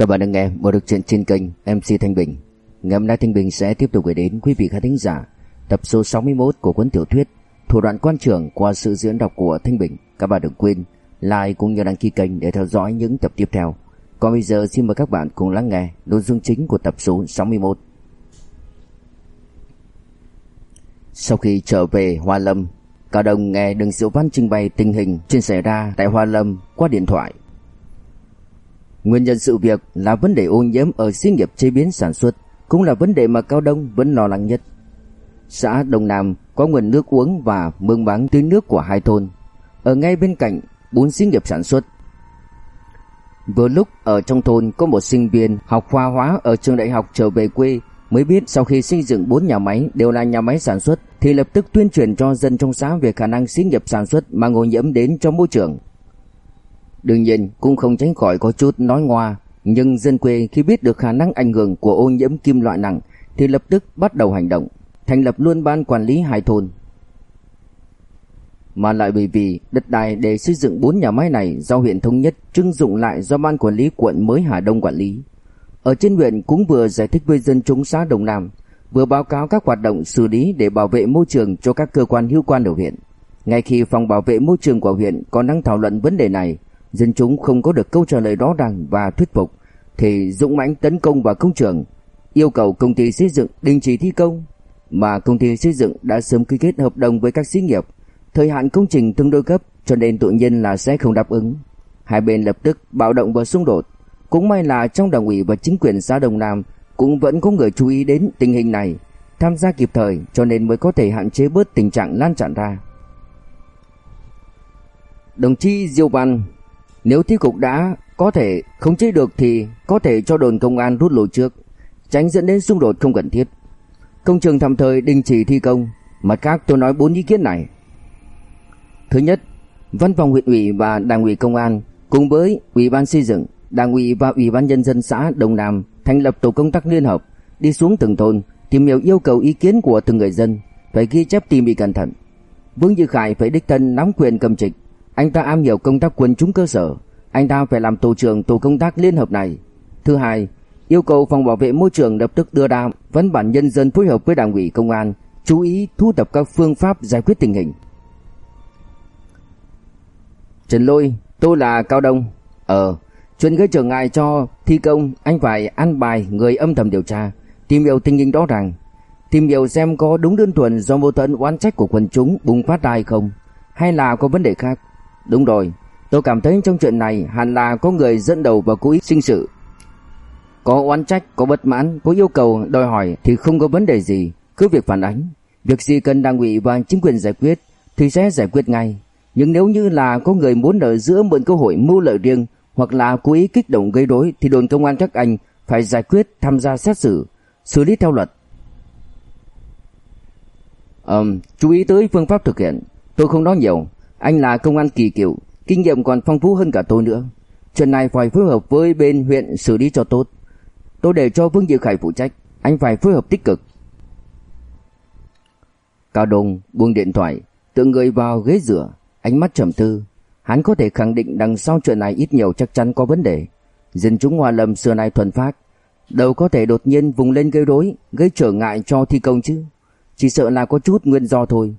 Các bạn đang nghe một được chuyện trên kênh MC Thanh Bình. Ngày hôm nay Thanh Bình sẽ tiếp tục gửi đến quý vị khán thính giả tập số 61 của cuốn tiểu thuyết Thủ đoạn quan trường qua sự diễn đọc của Thanh Bình. Các bạn đừng quên like cũng như đăng ký kênh để theo dõi những tập tiếp theo. Còn bây giờ xin mời các bạn cùng lắng nghe nội dung chính của tập số 61. Sau khi trở về Hoa Lâm, Cao Đồng nghe Đường Diệu Văn trình bày tình hình trên xảy ra tại Hoa Lâm qua điện thoại. Nguyên nhân sự việc là vấn đề ô nhiễm ở xí nghiệp chế biến sản xuất, cũng là vấn đề mà Cao Đông vẫn lo lắng nhất. Xã Đông Nam có nguồn nước uống và mương máng tưới nước của hai thôn, ở ngay bên cạnh bốn xí nghiệp sản xuất. Vừa lúc ở trong thôn có một sinh viên học khoa hóa ở trường đại học trở về quê mới biết sau khi xây dựng bốn nhà máy đều là nhà máy sản xuất thì lập tức tuyên truyền cho dân trong xã về khả năng xí nghiệp sản xuất mang ô nhiễm đến cho môi trường. Đương nhiên cũng không tránh khỏi có chút nói ngoa, nhưng dân quê khi biết được khả năng ảnh hưởng của ô nhiễm kim loại nặng thì lập tức bắt đầu hành động, thành lập luôn ban quản lý hai thôn. Mà lại bởi vì đất đai để xây dựng bốn nhà máy này do huyện thống nhất trưng dụng lại do ban quản lý quận mới Hà Đông quản lý. Ở trên huyện cũng vừa giải thích với dân chúng xã Đồng Nam, vừa báo cáo các hoạt động xử lý để bảo vệ môi trường cho các cơ quan hữu quan ở huyện. Ngay khi phòng bảo vệ môi trường của huyện còn đang thảo luận vấn đề này, dân chúng không có được câu trả lời rõ ràng và thuyết phục thì dũng mãnh tấn công vào công trường, yêu cầu công ty xây dựng đình chỉ thi công, mà công ty xây dựng đã sớm ký kết hợp đồng với các xí nghiệp, thời hạn công trình tương đối gấp cho nên tự nhiên là sẽ không đáp ứng. Hai bên lập tức bạo động và xung đột. Cũng may là trong đảng ủy và chính quyền xã Đồng Nam cũng vẫn có người chú ý đến tình hình này, tham gia kịp thời cho nên mới có thể hạn chế bớt tình trạng lan tràn ra. Đồng chí Diêu Văn nếu thi cục đã có thể không chế được thì có thể cho đồn công an rút lui trước, tránh dẫn đến xung đột không cần thiết. Công trường tạm thời đình chỉ thi công, mặt khác tôi nói bốn ý kiến này. Thứ nhất, văn phòng huyện ủy và đảng ủy công an cùng với ủy ban xây dựng, đảng ủy và ủy ban nhân dân xã Đông Nam thành lập tổ công tác liên hợp đi xuống từng thôn tìm hiểu yêu cầu ý kiến của từng người dân, phải ghi chép tỉ mỉ cẩn thận. Vương Như Khải phải đích thân nắm quyền cầm trịch, anh ta am hiểu công tác quân chúng cơ sở, anh ta phải làm tổ trưởng tổ công tác liên hợp này. Thứ hai, yêu cầu phòng bảo vệ môi trường lập tức đưa ra văn bản nhân dân phối hợp với đảng ủy công an, chú ý thu thập các phương pháp giải quyết tình hình. Trần Lôi, tôi là Cao Đông. Ờ, chuyện gây trở ngại cho thi công, anh phải ăn bài người âm thầm điều tra, tìm hiểu tình hình rõ ràng, tìm hiểu xem có đúng đơn thuần do mâu thuẫn oán trách của quần chúng bùng phát ra hay không, hay là có vấn đề khác. Đúng rồi, tôi cảm thấy trong chuyện này hẳn là có người dẫn đầu và cố ý sinh sự. Có oán trách, có bất mãn, có yêu cầu đòi hỏi thì không có vấn đề gì, cứ việc phản ánh. Việc gì cần đảng ủy và chính quyền giải quyết thì sẽ giải quyết ngay. Nhưng nếu như là có người muốn ở giữa mượn cơ hội mưu lợi riêng hoặc là cố ý kích động gây rối thì đồn công an các anh phải giải quyết tham gia xét xử, xử lý theo luật. Ừm, chú ý tới phương pháp thực hiện, tôi không nói nhiều, anh là công an kỳ cựu, kinh nghiệm còn phong phú hơn cả tôi nữa. Chuyện này phải phối hợp với bên huyện xử lý cho tốt. Tôi để cho Vương Diệu Khải phụ trách, anh phải phối hợp tích cực. Cao Đông buông điện thoại, tự người vào ghế rửa, ánh mắt trầm tư. Hắn có thể khẳng định đằng sau chuyện này ít nhiều chắc chắn có vấn đề. Dân chúng Hoa Lâm xưa nay thuần phát, đâu có thể đột nhiên vùng lên gây rối, gây trở ngại cho thi công chứ. Chỉ sợ là có chút nguyên do thôi.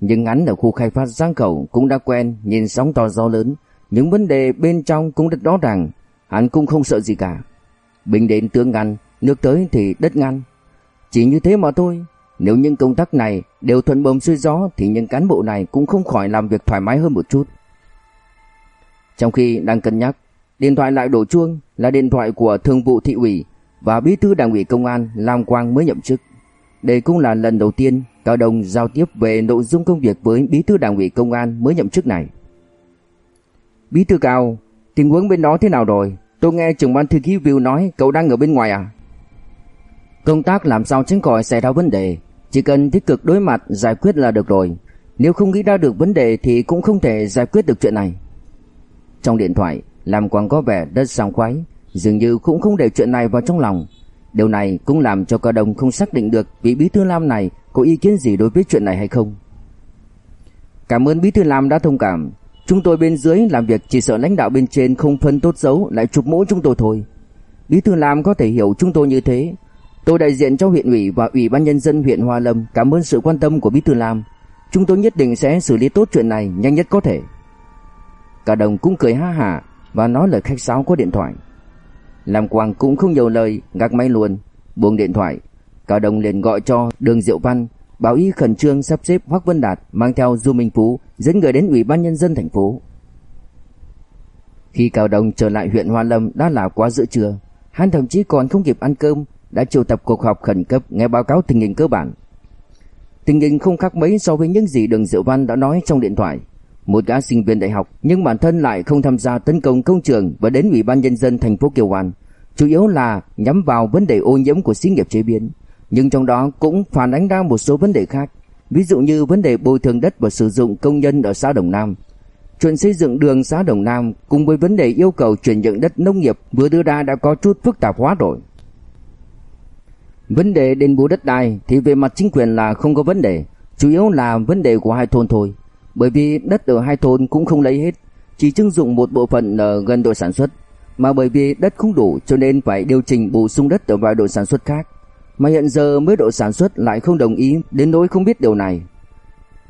Nhưng hắn ở khu khai phát Giang Khẩu cũng đã quen nhìn sóng to gió lớn, những vấn đề bên trong cũng rất rõ ràng, hắn cũng không sợ gì cả. Bình đến tướng ngăn, nước tới thì đất ngăn. Chỉ như thế mà thôi, nếu những công tác này đều thuận bồm xuôi gió thì những cán bộ này cũng không khỏi làm việc thoải mái hơn một chút. Trong khi đang cân nhắc, điện thoại lại đổ chuông là điện thoại của thường vụ thị ủy và bí thư đảng ủy công an Lam Quang mới nhậm chức. Đây cũng là lần đầu tiên Cao Đông giao tiếp về nội dung công việc với bí thư đảng ủy công an mới nhậm chức này. Bí thư Cao, tình huống bên đó thế nào rồi? Tôi nghe trưởng ban thư ký View nói cậu đang ở bên ngoài à? Công tác làm sao tránh khỏi xảy ra vấn đề, chỉ cần tích cực đối mặt giải quyết là được rồi. Nếu không nghĩ ra được vấn đề thì cũng không thể giải quyết được chuyện này. Trong điện thoại, làm quang có vẻ rất sảng khoái, dường như cũng không để chuyện này vào trong lòng. Điều này cũng làm cho Cao Đông không xác định được vị bí thư Lam này có ý kiến gì đối với chuyện này hay không. Cảm ơn bí thư Lam đã thông cảm. Chúng tôi bên dưới làm việc chỉ sợ lãnh đạo bên trên không phân tốt xấu lại chụp mũ chúng tôi thôi. Bí thư Lam có thể hiểu chúng tôi như thế. Tôi đại diện cho huyện ủy và ủy ban nhân dân huyện Hoa Lâm cảm ơn sự quan tâm của Bí thư Lam. Chúng tôi nhất định sẽ xử lý tốt chuyện này nhanh nhất có thể. Cả đồng cũng cười ha hả và nói lời khách sáo qua điện thoại. Lam Quang cũng không nhiều lời, gác máy luôn, buông điện thoại. Cả đồng liền gọi cho Đường Diệu Văn, bảo y khẩn trương sắp xếp Hoắc Vân Đạt mang theo Du Minh Phú dẫn người đến ủy ban nhân dân thành phố. Khi Cao Đông trở lại huyện Hoa Lâm đã là quá giữa trưa, hắn thậm chí còn không kịp ăn cơm đã triệu tập cuộc họp khẩn cấp nghe báo cáo tình hình cơ bản. Tình hình không khác mấy so với những gì Đường Diệu Văn đã nói trong điện thoại. Một gã sinh viên đại học nhưng bản thân lại không tham gia tấn công công trường và đến ủy ban nhân dân thành phố Kiều An, chủ yếu là nhắm vào vấn đề ô nhiễm của xí nghiệp chế biến, nhưng trong đó cũng phản ánh ra một số vấn đề khác, ví dụ như vấn đề bồi thường đất và sử dụng công nhân ở xã Đồng Nam. Chuyện xây dựng đường xã Đồng Nam cùng với vấn đề yêu cầu chuyển nhượng đất nông nghiệp vừa đưa ra đã có chút phức tạp hóa rồi. Vấn đề đền bù đất đai thì về mặt chính quyền là không có vấn đề, chủ yếu là vấn đề của hai thôn thôi. Bởi vì đất ở hai thôn cũng không lấy hết, chỉ trưng dụng một bộ phận ở gần đội sản xuất, mà bởi vì đất không đủ cho nên phải điều chỉnh bổ sung đất ở vài đội sản xuất khác. Mà hiện giờ mới độ sản xuất lại không đồng ý đến nỗi không biết điều này.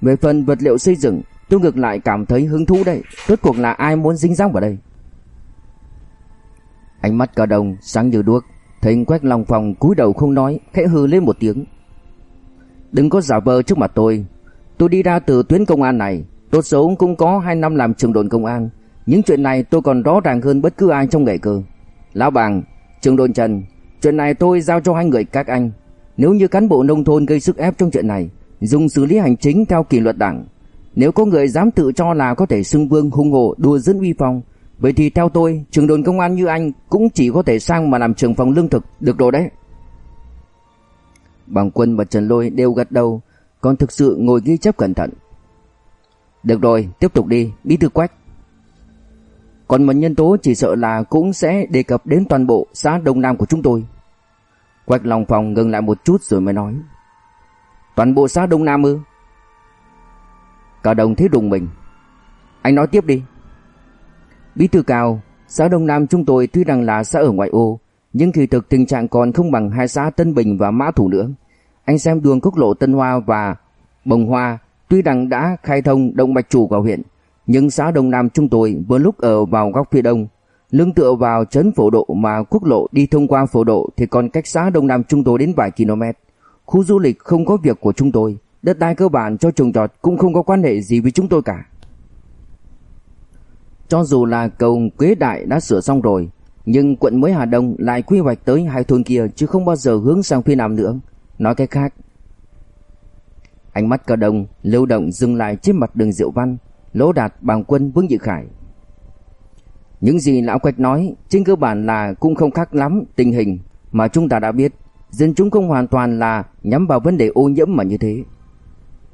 Về phần vật liệu xây dựng, tôi ngược lại cảm thấy hứng thú đây, rốt cuộc là ai muốn dính dáng vào đây. Ánh mắt cả đồng sáng như đuốc, thấy Quách Long Phong cúi đầu không nói, khẽ hừ lên một tiếng. Đừng có giả vờ trước mặt tôi, tôi đi ra từ tuyến công an này, tốt xấu cũng có 2 năm làm trưởng đồn công an, những chuyện này tôi còn rõ ràng hơn bất cứ ai trong nghề cơ. Lão Bàng, trưởng đồn Trần, chuyện này tôi giao cho hai người các anh. Nếu như cán bộ nông thôn gây sức ép trong chuyện này, dùng xử lý hành chính theo kỷ luật đảng. Nếu có người dám tự cho là có thể xưng vương hung hộ đùa dẫn uy phong, vậy thì theo tôi, trường đồn công an như anh cũng chỉ có thể sang mà làm trường phòng lương thực, được rồi đấy. Bằng quân và Trần Lôi đều gật đầu, còn thực sự ngồi ghi chép cẩn thận. Được rồi, tiếp tục đi, bí thư quách. Còn một nhân tố chỉ sợ là cũng sẽ đề cập đến toàn bộ xã Đông Nam của chúng tôi. Quách Long Phong ngừng lại một chút rồi mới nói. Toàn bộ xã Đông Nam ư? Cả đồng thấy rùng mình. Anh nói tiếp đi. Bí thư cao, xã Đông Nam chúng tôi tuy rằng là xã ở ngoại ô, nhưng kỳ thực tình trạng còn không bằng hai xã Tân Bình và Mã Thủ nữa. Anh xem đường quốc lộ Tân Hoa và Bồng Hoa tuy rằng đã khai thông động mạch chủ vào huyện, nhưng xã Đông Nam chúng tôi vừa lúc ở vào góc phía đông, lưng tựa vào trấn phổ độ mà quốc lộ đi thông qua phổ độ thì còn cách xã Đông Nam chúng tôi đến vài km. Khu du lịch không có việc của chúng tôi, đất đai cơ bản cho trồng trọt cũng không có quan hệ gì với chúng tôi cả. Cho dù là cầu Quế Đại đã sửa xong rồi, nhưng quận mới Hà Đông lại quy hoạch tới hai thôn kia chứ không bao giờ hướng sang phía nam nữa. Nói cách khác, ánh mắt cả đồng lưu động dừng lại trên mặt đường Diệu Văn, Lỗ Đạt, Bàng Quân, Vương Dự Khải. Những gì lão Quách nói trên cơ bản là cũng không khác lắm tình hình mà chúng ta đã biết. Dân chúng không hoàn toàn là nhắm vào vấn đề ô nhiễm mà như thế.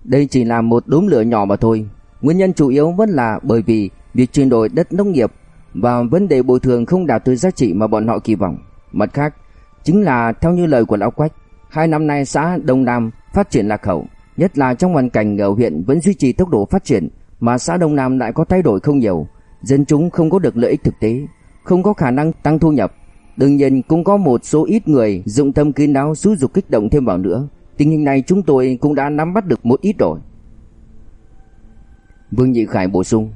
Đây chỉ là một đốm lửa nhỏ mà thôi. Nguyên nhân chủ yếu vẫn là bởi vì việc chuyển đổi đất nông nghiệp và vấn đề bồi thường không đạt tới giá trị mà bọn họ kỳ vọng. Mặt khác, chính là theo như lời của lão Quách, hai năm nay xã Đông Nam phát triển lạc hậu, nhất là trong hoàn cảnh ở huyện vẫn duy trì tốc độ phát triển mà xã Đông Nam lại có thay đổi không nhiều, dân chúng không có được lợi ích thực tế, không có khả năng tăng thu nhập. Đương nhiên cũng có một số ít người dụng tâm kín đáo xúi dục kích động thêm vào nữa. Tình hình này chúng tôi cũng đã nắm bắt được một ít rồi. Vương Nhị Khải bổ sung.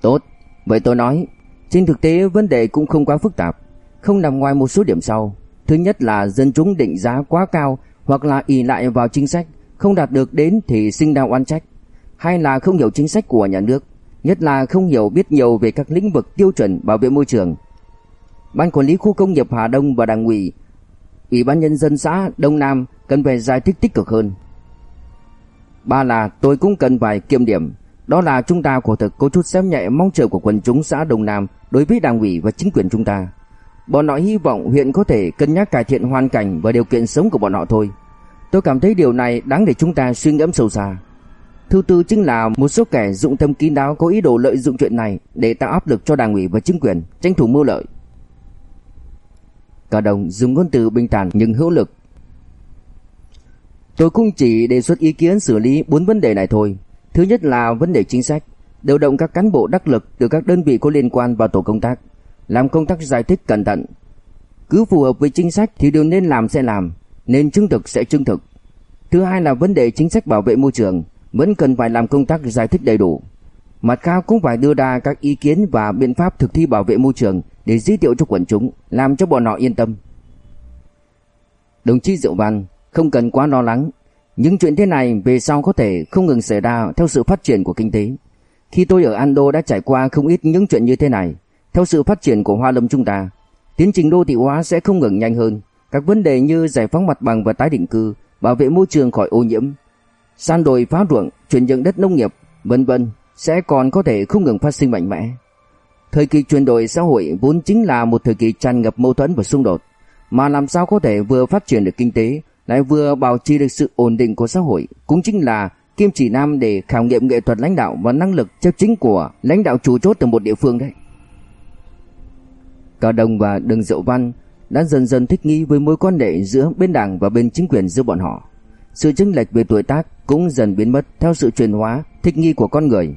Tốt, vậy tôi nói, trên thực tế vấn đề cũng không quá phức tạp, không nằm ngoài một số điểm sau. Thứ nhất là dân chúng định giá quá cao hoặc là ỷ lại vào chính sách, không đạt được đến thì sinh ra oan trách hay là không hiểu chính sách của nhà nước, nhất là không hiểu biết nhiều về các lĩnh vực tiêu chuẩn bảo vệ môi trường. Ban quản lý khu công nghiệp Hà Đông và Đảng ủy, Ủy ban nhân dân xã Đông Nam cần phải giải thích tích cực hơn. Ba là tôi cũng cần phải kiểm điểm, đó là chúng ta quả thực có chút xem nhẹ mong chờ của quần chúng xã Đông Nam đối với Đảng ủy và chính quyền chúng ta. Bọn họ hy vọng huyện có thể cân nhắc cải thiện hoàn cảnh và điều kiện sống của bọn họ thôi. Tôi cảm thấy điều này đáng để chúng ta suy ngẫm sâu xa. Thứ tư chính là một số kẻ dụng tâm kín đáo có ý đồ lợi dụng chuyện này để tạo áp lực cho đảng ủy và chính quyền, tranh thủ mưu lợi. Cả đồng dùng ngôn từ bình thản nhưng hữu lực. Tôi cũng chỉ đề xuất ý kiến xử lý bốn vấn đề này thôi. Thứ nhất là vấn đề chính sách, điều động các cán bộ đắc lực từ các đơn vị có liên quan vào tổ công tác. làm công tác giải thích cẩn thận. Cứ phù hợp với chính sách thì điều nên làm sẽ làm, nên chứng thực sẽ chứng thực. Thứ hai là vấn đề chính sách bảo vệ môi trường, vẫn cần phải làm công tác giải thích đầy đủ. Mặt khác cũng phải đưa ra các ý kiến và biện pháp thực thi bảo vệ môi trường để giới thiệu cho quần chúng, làm cho bọn họ yên tâm. Đồng chí Diệu Văn không cần quá lo lắng, những chuyện thế này về sau có thể không ngừng xảy ra theo sự phát triển của kinh tế. Khi tôi ở Ando đã trải qua không ít những chuyện như thế này, theo sự phát triển của Hoa Lâm chúng ta, tiến trình đô thị hóa sẽ không ngừng nhanh hơn. Các vấn đề như giải phóng mặt bằng và tái định cư, bảo vệ môi trường khỏi ô nhiễm, san đồi phá ruộng, chuyển dựng đất nông nghiệp, vân vân sẽ còn có thể không ngừng phát sinh mạnh mẽ. Thời kỳ chuyển đổi xã hội vốn chính là một thời kỳ tràn ngập mâu thuẫn và xung đột, mà làm sao có thể vừa phát triển được kinh tế lại vừa bảo trì được sự ổn định của xã hội cũng chính là kim chỉ nam để khảo nghiệm nghệ thuật lãnh đạo và năng lực chấp chính của lãnh đạo chủ chốt từ một địa phương đấy. Cao Đông và Đường Diệu Văn đã dần dần thích nghi với mối quan hệ giữa bên đảng và bên chính quyền giữa bọn họ. Sự chênh lệch về tuổi tác cũng dần biến mất theo sự chuyển hóa, thích nghi của con người.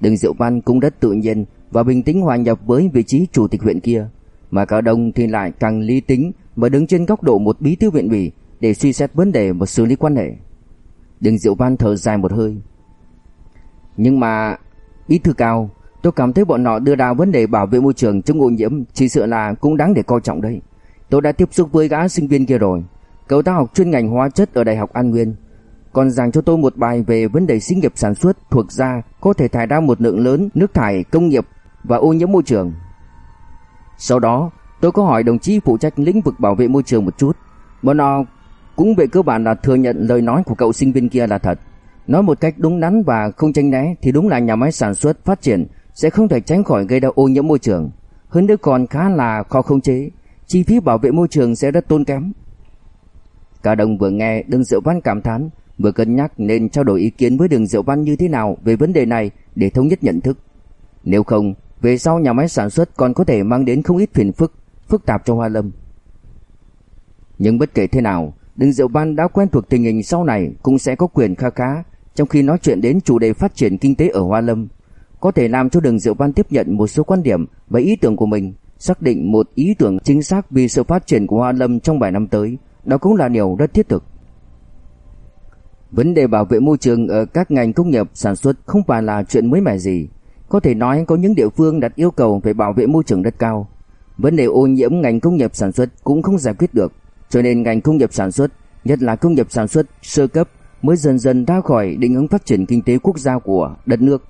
Đường Diệu Văn cũng rất tự nhiên và bình tĩnh hòa nhập với vị trí chủ tịch huyện kia, mà Cao Đông thì lại càng lý tính và đứng trên góc độ một bí thư huyện ủy để suy xét vấn đề và xử lý quan hệ. Đường Diệu Văn thở dài một hơi. Nhưng mà bí thư cao, tôi cảm thấy bọn họ đưa ra vấn đề bảo vệ môi trường chống ô nhiễm chỉ sợ là cũng đáng để coi trọng đấy. Tôi đã tiếp xúc với gã sinh viên kia rồi. Cậu ta học chuyên ngành hóa chất ở Đại học An Nguyên. Còn giảng cho tôi một bài về vấn đề sinh nghiệp sản xuất thuộc ra có thể thải ra một lượng lớn nước thải công nghiệp và ô nhiễm môi trường. Sau đó, tôi có hỏi đồng chí phụ trách lĩnh vực bảo vệ môi trường một chút. Bọn họ cũng về cơ bản là thừa nhận lời nói của cậu sinh viên kia là thật. Nói một cách đúng đắn và không tranh né thì đúng là nhà máy sản xuất phát triển sẽ không thể tránh khỏi gây ra ô nhiễm môi trường. Hơn nữa còn khá là khó khống chế, chi phí bảo vệ môi trường sẽ rất tốn kém. Cả đồng vừa nghe Đường Diệu Văn cảm thán, vừa cân nhắc nên trao đổi ý kiến với Đường Diệu Văn như thế nào về vấn đề này để thống nhất nhận thức. Nếu không, về sau nhà máy sản xuất còn có thể mang đến không ít phiền phức, phức tạp cho Hoa Lâm. Nhưng bất kể thế nào, đường Diệu Văn đã quen thuộc tình hình sau này cũng sẽ có quyền kha khá trong khi nói chuyện đến chủ đề phát triển kinh tế ở Hoa Lâm. Có thể làm cho Đường Diệu Văn tiếp nhận một số quan điểm và ý tưởng của mình, xác định một ý tưởng chính xác vì sự phát triển của Hoa Lâm trong vài năm tới, đó cũng là điều rất thiết thực. Vấn đề bảo vệ môi trường ở các ngành công nghiệp sản xuất không phải là chuyện mới mẻ gì. Có thể nói có những địa phương đặt yêu cầu về bảo vệ môi trường rất cao. Vấn đề ô nhiễm ngành công nghiệp sản xuất cũng không giải quyết được. Cho nên ngành công nghiệp sản xuất, nhất là công nghiệp sản xuất sơ cấp mới dần dần ra khỏi định hướng phát triển kinh tế quốc gia của đất nước.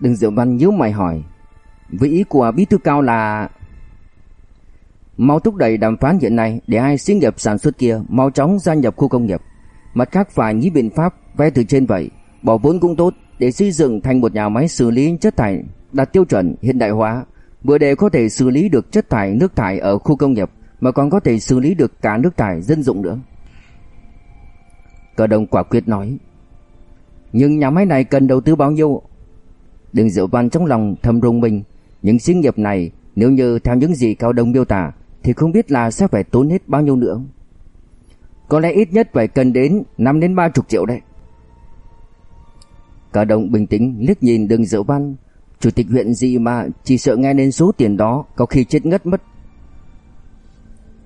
Đừng Diệu Văn nhíu mày hỏi, với ý của bí thư cao là mau thúc đẩy đàm phán hiện nay để hai xí nghiệp sản xuất kia mau chóng gia nhập khu công nghiệp. Mặt khác phải nghĩ biện pháp vay từ trên vậy, bỏ vốn cũng tốt để xây dựng thành một nhà máy xử lý chất thải đạt tiêu chuẩn hiện đại hóa, vừa để có thể xử lý được chất thải nước thải ở khu công nghiệp, mà còn có thể xử lý được cả nước thải dân dụng nữa. Cờ đồng quả quyết nói. Nhưng nhà máy này cần đầu tư bao nhiêu? Đừng Diệu Văn trong lòng thầm rung mình, những xí nghiệp này nếu như theo những gì Cao Đông miêu tả thì không biết là sẽ phải tốn hết bao nhiêu nữa. Có lẽ ít nhất phải cần đến 5 đến 30 triệu đấy. Cả đồng bình tĩnh liếc nhìn Đường Diệu Văn, chủ tịch huyện gì mà chỉ sợ nghe đến số tiền đó có khi chết ngất mất.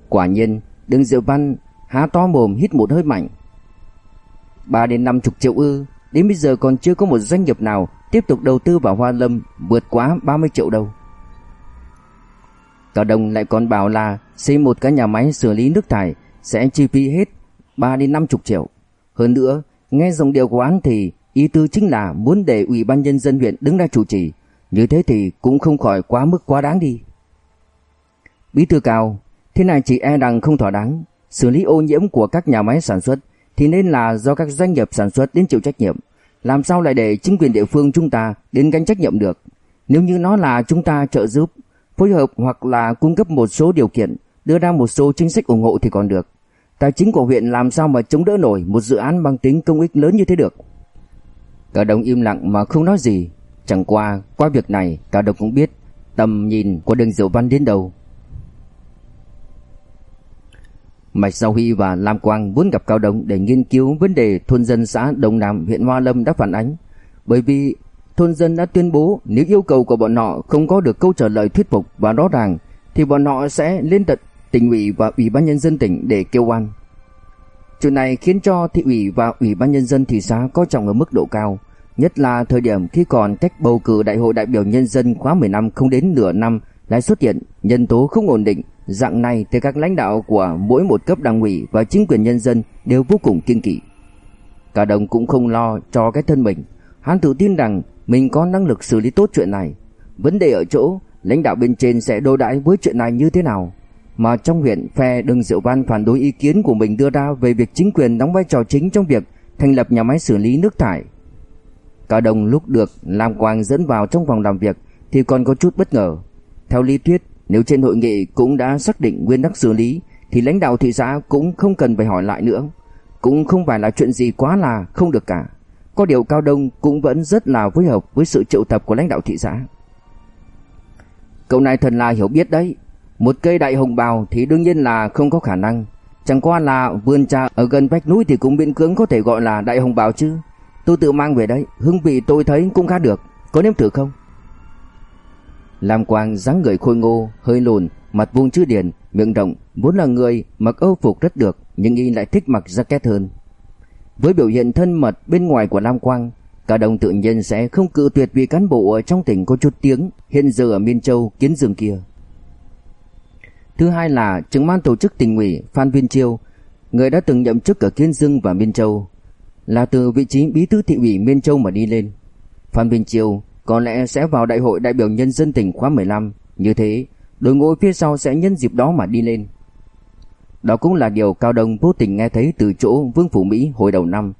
Quả nhiên, Đường Diệu Văn há to mồm hít một hơi mạnh. 3 đến 50 triệu ư, đến bây giờ còn chưa có một doanh nghiệp nào tiếp tục đầu tư vào Hoa Lâm vượt quá 30 triệu đâu. Cao Đông lại còn bảo là xây một cái nhà máy xử lý nước thải sẽ chi phí hết 3 đến 50 triệu. Hơn nữa, nghe dòng điều của án thì ý tư chính là muốn để Ủy ban nhân dân huyện đứng ra chủ trì, như thế thì cũng không khỏi quá mức quá đáng đi. Bí thư cao, Thế này chỉ e rằng không thỏa đáng, xử lý ô nhiễm của các nhà máy sản xuất thì nên là do các doanh nghiệp sản xuất đến chịu trách nhiệm. Làm sao lại để chính quyền địa phương chúng ta đến gánh trách nhiệm được? Nếu như nó là chúng ta trợ giúp, phối hợp hoặc là cung cấp một số điều kiện, đưa ra một số chính sách ủng hộ thì còn được. Tài chính của huyện làm sao mà chống đỡ nổi một dự án mang tính công ích lớn như thế được? Cả đồng im lặng mà không nói gì. Chẳng qua, qua việc này, cả đồng cũng biết tầm nhìn của đường Diệu Văn đến đâu. Mạch Giao Huy và Lam Quang muốn gặp Cao Đông để nghiên cứu vấn đề thôn dân xã Đông Nam huyện Hoa Lâm đã phản ánh. Bởi vì thôn dân đã tuyên bố nếu yêu cầu của bọn họ không có được câu trả lời thuyết phục và rõ ràng thì bọn họ sẽ lên tận tỉnh ủy và ủy ban nhân dân tỉnh để kêu oan. Chuyện này khiến cho thị ủy và ủy ban nhân dân thị xã có trọng ở mức độ cao, nhất là thời điểm khi còn cách bầu cử đại hội đại biểu nhân dân khóa 10 năm không đến nửa năm lại xuất hiện nhân tố không ổn định, dạng này thì các lãnh đạo của mỗi một cấp đảng ủy và chính quyền nhân dân đều vô cùng kiên kỵ. Cả đồng cũng không lo cho cái thân mình, hắn tự tin rằng mình có năng lực xử lý tốt chuyện này. Vấn đề ở chỗ lãnh đạo bên trên sẽ đối đãi với chuyện này như thế nào. Mà trong huyện phe Đường diệu văn phản đối ý kiến của mình đưa ra về việc chính quyền đóng vai trò chính trong việc thành lập nhà máy xử lý nước thải. Cả đồng lúc được Lam Quang dẫn vào trong phòng làm việc thì còn có chút bất ngờ. Theo lý thuyết, nếu trên hội nghị cũng đã xác định nguyên tắc xử lý thì lãnh đạo thị xã cũng không cần phải hỏi lại nữa. Cũng không phải là chuyện gì quá là không được cả. Có điều Cao Đông cũng vẫn rất là phối hợp với sự triệu tập của lãnh đạo thị xã. Cậu này thần là hiểu biết đấy. Một cây đại hồng bào thì đương nhiên là không có khả năng. Chẳng qua là vườn trà ở gần vách núi thì cũng biên cưỡng có thể gọi là đại hồng bào chứ. Tôi tự mang về đấy, hương vị tôi thấy cũng khá được. Có nếm thử không? Lam Quang dáng người khôi ngô, hơi lùn, mặt vuông chữ điền, miệng rộng, vốn là người mặc âu phục rất được, nhưng y lại thích mặc jacket hơn. Với biểu hiện thân mật bên ngoài của Lam Quang, cả đồng tự nhiên sẽ không cự tuyệt vì cán bộ ở trong tỉnh có chút tiếng hiện giờ ở Miên Châu kiến dương kia. Thứ hai là trưởng ban tổ chức tỉnh ủy Phan Viên Chiêu, người đã từng nhậm chức ở Kiên Dương và Miên Châu, là từ vị trí bí thư thị ủy Miên Châu mà đi lên. Phan Viên Chiêu có lẽ sẽ vào đại hội đại biểu nhân dân tỉnh khóa 15, như thế đội ngũ phía sau sẽ nhân dịp đó mà đi lên. Đó cũng là điều Cao Đông vô tình nghe thấy từ chỗ Vương Phủ Mỹ hồi đầu năm.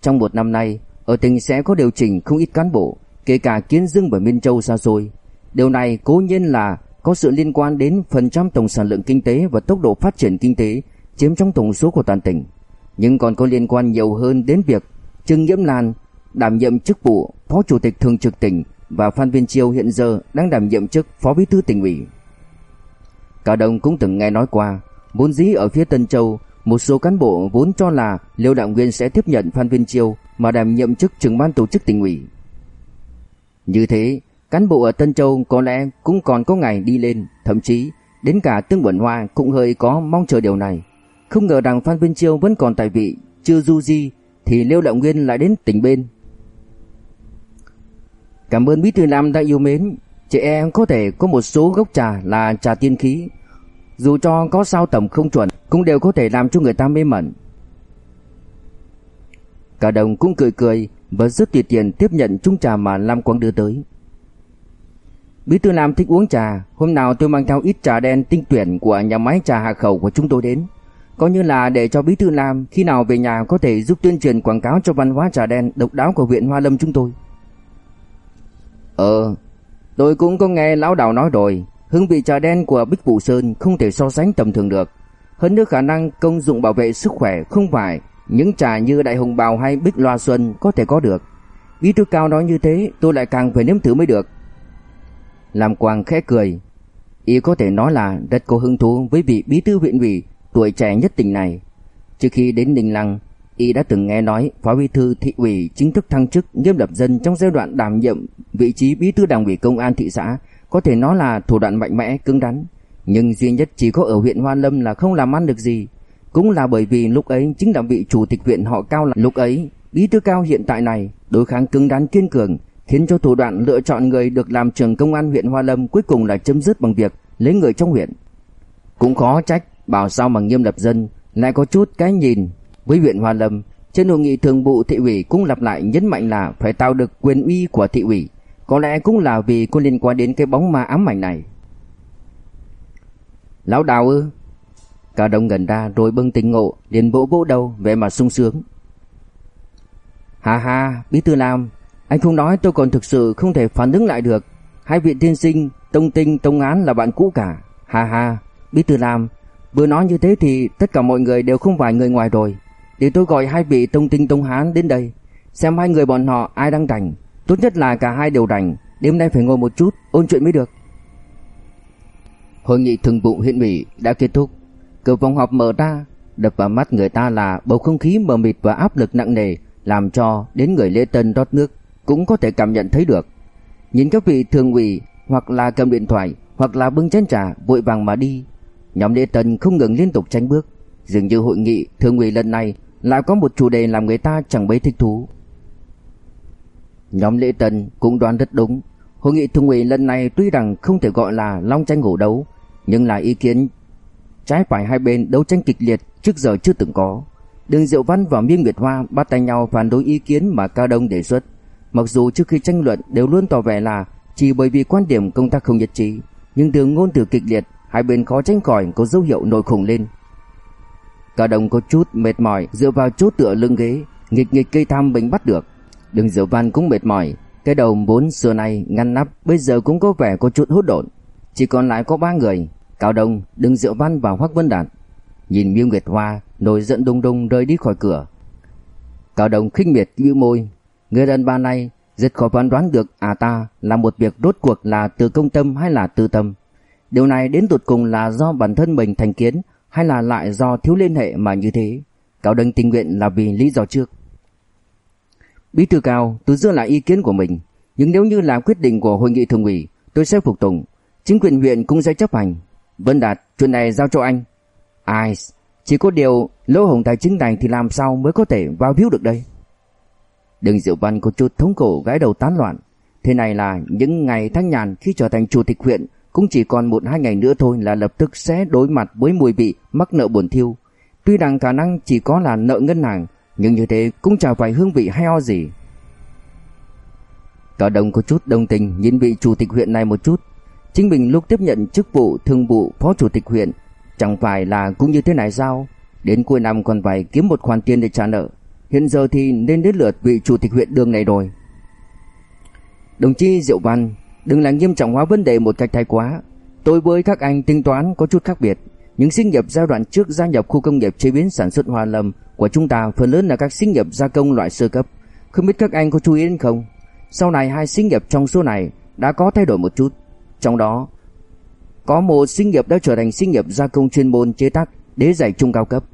Trong một năm nay, ở tỉnh sẽ có điều chỉnh không ít cán bộ, kể cả Kiến Dương và Miên Châu xa xôi. Điều này cố nhiên là có sự liên quan đến phần trăm tổng sản lượng kinh tế và tốc độ phát triển kinh tế chiếm trong tổng số của toàn tỉnh, nhưng còn có liên quan nhiều hơn đến việc Trương Nhiễm Lan đảm nhiệm chức vụ Phó Chủ tịch Thường trực tỉnh và Phan Viên Chiêu hiện giờ đang đảm nhiệm chức Phó Bí thư tỉnh ủy. Cả đồng cũng từng nghe nói qua, vốn dĩ ở phía Tân Châu, một số cán bộ vốn cho là Liêu Đạo Nguyên sẽ tiếp nhận Phan Viên Chiêu mà đảm nhiệm chức trưởng ban tổ chức tỉnh ủy. Như thế, cán bộ ở Tân Châu có lẽ cũng còn có ngày đi lên, thậm chí đến cả Tương Bẩn Hoa cũng hơi có mong chờ điều này. Không ngờ rằng Phan Viên Chiêu vẫn còn tại vị, chưa du di thì Liêu Đạo Nguyên lại đến tỉnh bên. Cảm ơn Bí thư Lam đã yêu mến, chị em có thể có một số gốc trà là trà tiên khí, dù cho có sao tầm không chuẩn cũng đều có thể làm cho người ta mê mẩn. Cả đồng cũng cười cười và rất tiền tiền tiếp nhận chung trà mà Lam Quang đưa tới. Bí thư Lam thích uống trà, hôm nào tôi mang theo ít trà đen tinh tuyển của nhà máy trà Hà Khẩu của chúng tôi đến. Coi như là để cho Bí thư Lam khi nào về nhà có thể giúp tuyên truyền quảng cáo cho văn hóa trà đen độc đáo của huyện Hoa Lâm chúng tôi. Ờ, tôi cũng có nghe lão đào nói rồi, hương vị trà đen của Bích Vũ Sơn không thể so sánh tầm thường được. Hơn nữa khả năng công dụng bảo vệ sức khỏe không phải những trà như Đại Hồng Bào hay Bích Loa Xuân có thể có được. Bí thư cao nói như thế, tôi lại càng phải nếm thử mới được. Làm Quang khẽ cười. Y có thể nói là rất có hứng thú với vị bí thư huyện ủy tuổi trẻ nhất tỉnh này. Trước khi đến Ninh Lăng, y đã từng nghe nói phó bí thư thị ủy chính thức thăng chức nghiêm lập dân trong giai đoạn đảm nhiệm vị trí bí thư đảng ủy công an thị xã, có thể nói là thủ đoạn mạnh mẽ cứng rắn, nhưng duy nhất chỉ có ở huyện Hoa Lâm là không làm ăn được gì. Cũng là bởi vì lúc ấy chính là vị chủ tịch huyện họ Cao là lúc ấy, bí thư cao hiện tại này đối kháng cứng rắn kiên cường, khiến cho thủ đoạn lựa chọn người được làm trưởng công an huyện Hoa Lâm cuối cùng là chấm dứt bằng việc lấy người trong huyện. Cũng khó trách bảo sao mà nghiêm lập dân lại có chút cái nhìn với huyện Hoa Lâm. Trên hội nghị thường vụ thị ủy cũng lặp lại nhấn mạnh là phải tạo được quyền uy của thị ủy, có lẽ cũng là vì cô liên quan đến cái bóng ma ám ảnh này. Lão Đào ư? Cả đông gần ra rồi bưng tình ngộ, liền vỗ vỗ đầu vẻ mặt sung sướng. Hà hà, Bí Thư Lam, anh không nói tôi còn thực sự không thể phản ứng lại được. Hai vị tiên sinh, Tông Tinh, Tông Án là bạn cũ cả. Hà hà, Bí Thư Lam, vừa nói như thế thì tất cả mọi người đều không phải người ngoài rồi. Để tôi gọi hai vị Tông Tinh, Tông Hán đến đây, xem hai người bọn họ ai đang rảnh. Tốt nhất là cả hai đều rảnh, đêm nay phải ngồi một chút, ôn chuyện mới được. Hội nghị thường vụ huyện ủy đã kết thúc, cửa phòng họp mở ra, đập vào mắt người ta là bầu không khí mờ mịt và áp lực nặng nề, làm cho đến người lễ tân rót nước cũng có thể cảm nhận thấy được. Nhìn các vị thường ủy hoặc là cầm điện thoại hoặc là bưng chén trà vội vàng mà đi. Nhóm lễ tân không ngừng liên tục tránh bước. Dường như hội nghị thường ủy lần này lại có một chủ đề làm người ta chẳng mấy thích thú. Nhóm lễ tân cũng đoán rất đúng. Hội nghị thường ủy lần này tuy rằng không thể gọi là long tranh hổ đấu, nhưng là ý kiến trái phải hai bên đấu tranh kịch liệt trước giờ chưa từng có. Đường Diệu Văn và Miên Nguyệt Hoa bắt tay nhau phản đối ý kiến mà Cao Đông đề xuất. Mặc dù trước khi tranh luận đều luôn tỏ vẻ là chỉ bởi vì quan điểm công tác không nhất trí, nhưng từ ngôn từ kịch liệt, hai bên khó tránh khỏi có dấu hiệu nổi khủng lên. Cao Đông có chút mệt mỏi dựa vào chỗ tựa lưng ghế, nghịch nghịch cây tham bình bắt được. Đường Diệu Văn cũng mệt mỏi, cái đầu vốn xưa nay ngăn nắp bây giờ cũng có vẻ có chút hỗn độn. Chỉ còn lại có ba người, Cao Đông, Đường Diệu Văn và Hoắc Vân Đạt. Nhìn Miêu Nguyệt Hoa nổi giận đùng đùng rời đi khỏi cửa. Cao Đông khinh miệt bĩu môi, người đàn bà này rất khó phán đoán được à ta là một việc rốt cuộc là từ công tâm hay là tư tâm. Điều này đến tụt cùng là do bản thân mình thành kiến hay là lại do thiếu liên hệ mà như thế. Cao Đông tình nguyện là vì lý do trước. Bí thư cao, tôi giữ lại ý kiến của mình, nhưng nếu như là quyết định của hội nghị thường ủy, tôi sẽ phục tùng. Chính quyền huyện cũng sẽ chấp hành. Vân Đạt, chuyện này giao cho anh. Ai, chỉ có điều lỗ hồng tài chính này thì làm sao mới có thể vào phiếu được đây? Đừng Diệu Văn có chút thống cổ gái đầu tán loạn. Thế này là những ngày thanh nhàn khi trở thành chủ tịch huyện cũng chỉ còn một hai ngày nữa thôi là lập tức sẽ đối mặt với mùi vị mắc nợ buồn thiêu. Tuy rằng khả năng chỉ có là nợ ngân hàng, nhưng như thế cũng chẳng phải hương vị hay ho gì. Cả đồng có chút đồng tình nhìn vị chủ tịch huyện này một chút. Chính mình lúc tiếp nhận chức vụ thương vụ phó chủ tịch huyện chẳng phải là cũng như thế này sao? Đến cuối năm còn phải kiếm một khoản tiền để trả nợ. Hiện giờ thì nên đến lượt vị chủ tịch huyện đường này rồi. Đồng chí Diệu Văn, đừng làm nghiêm trọng hóa vấn đề một cách thái quá. Tôi với các anh tính toán có chút khác biệt. Những sinh nghiệp giai đoạn trước gia nhập khu công nghiệp chế biến sản xuất hoa lâm của chúng ta, phần lớn là các sinh nghiệp gia công loại sơ cấp. Không biết các anh có chú ý đến không? Sau này hai sinh nghiệp trong số này đã có thay đổi một chút. Trong đó, có một sinh nghiệp đã trở thành sinh nghiệp gia công chuyên môn chế tác đế giày trung cao cấp.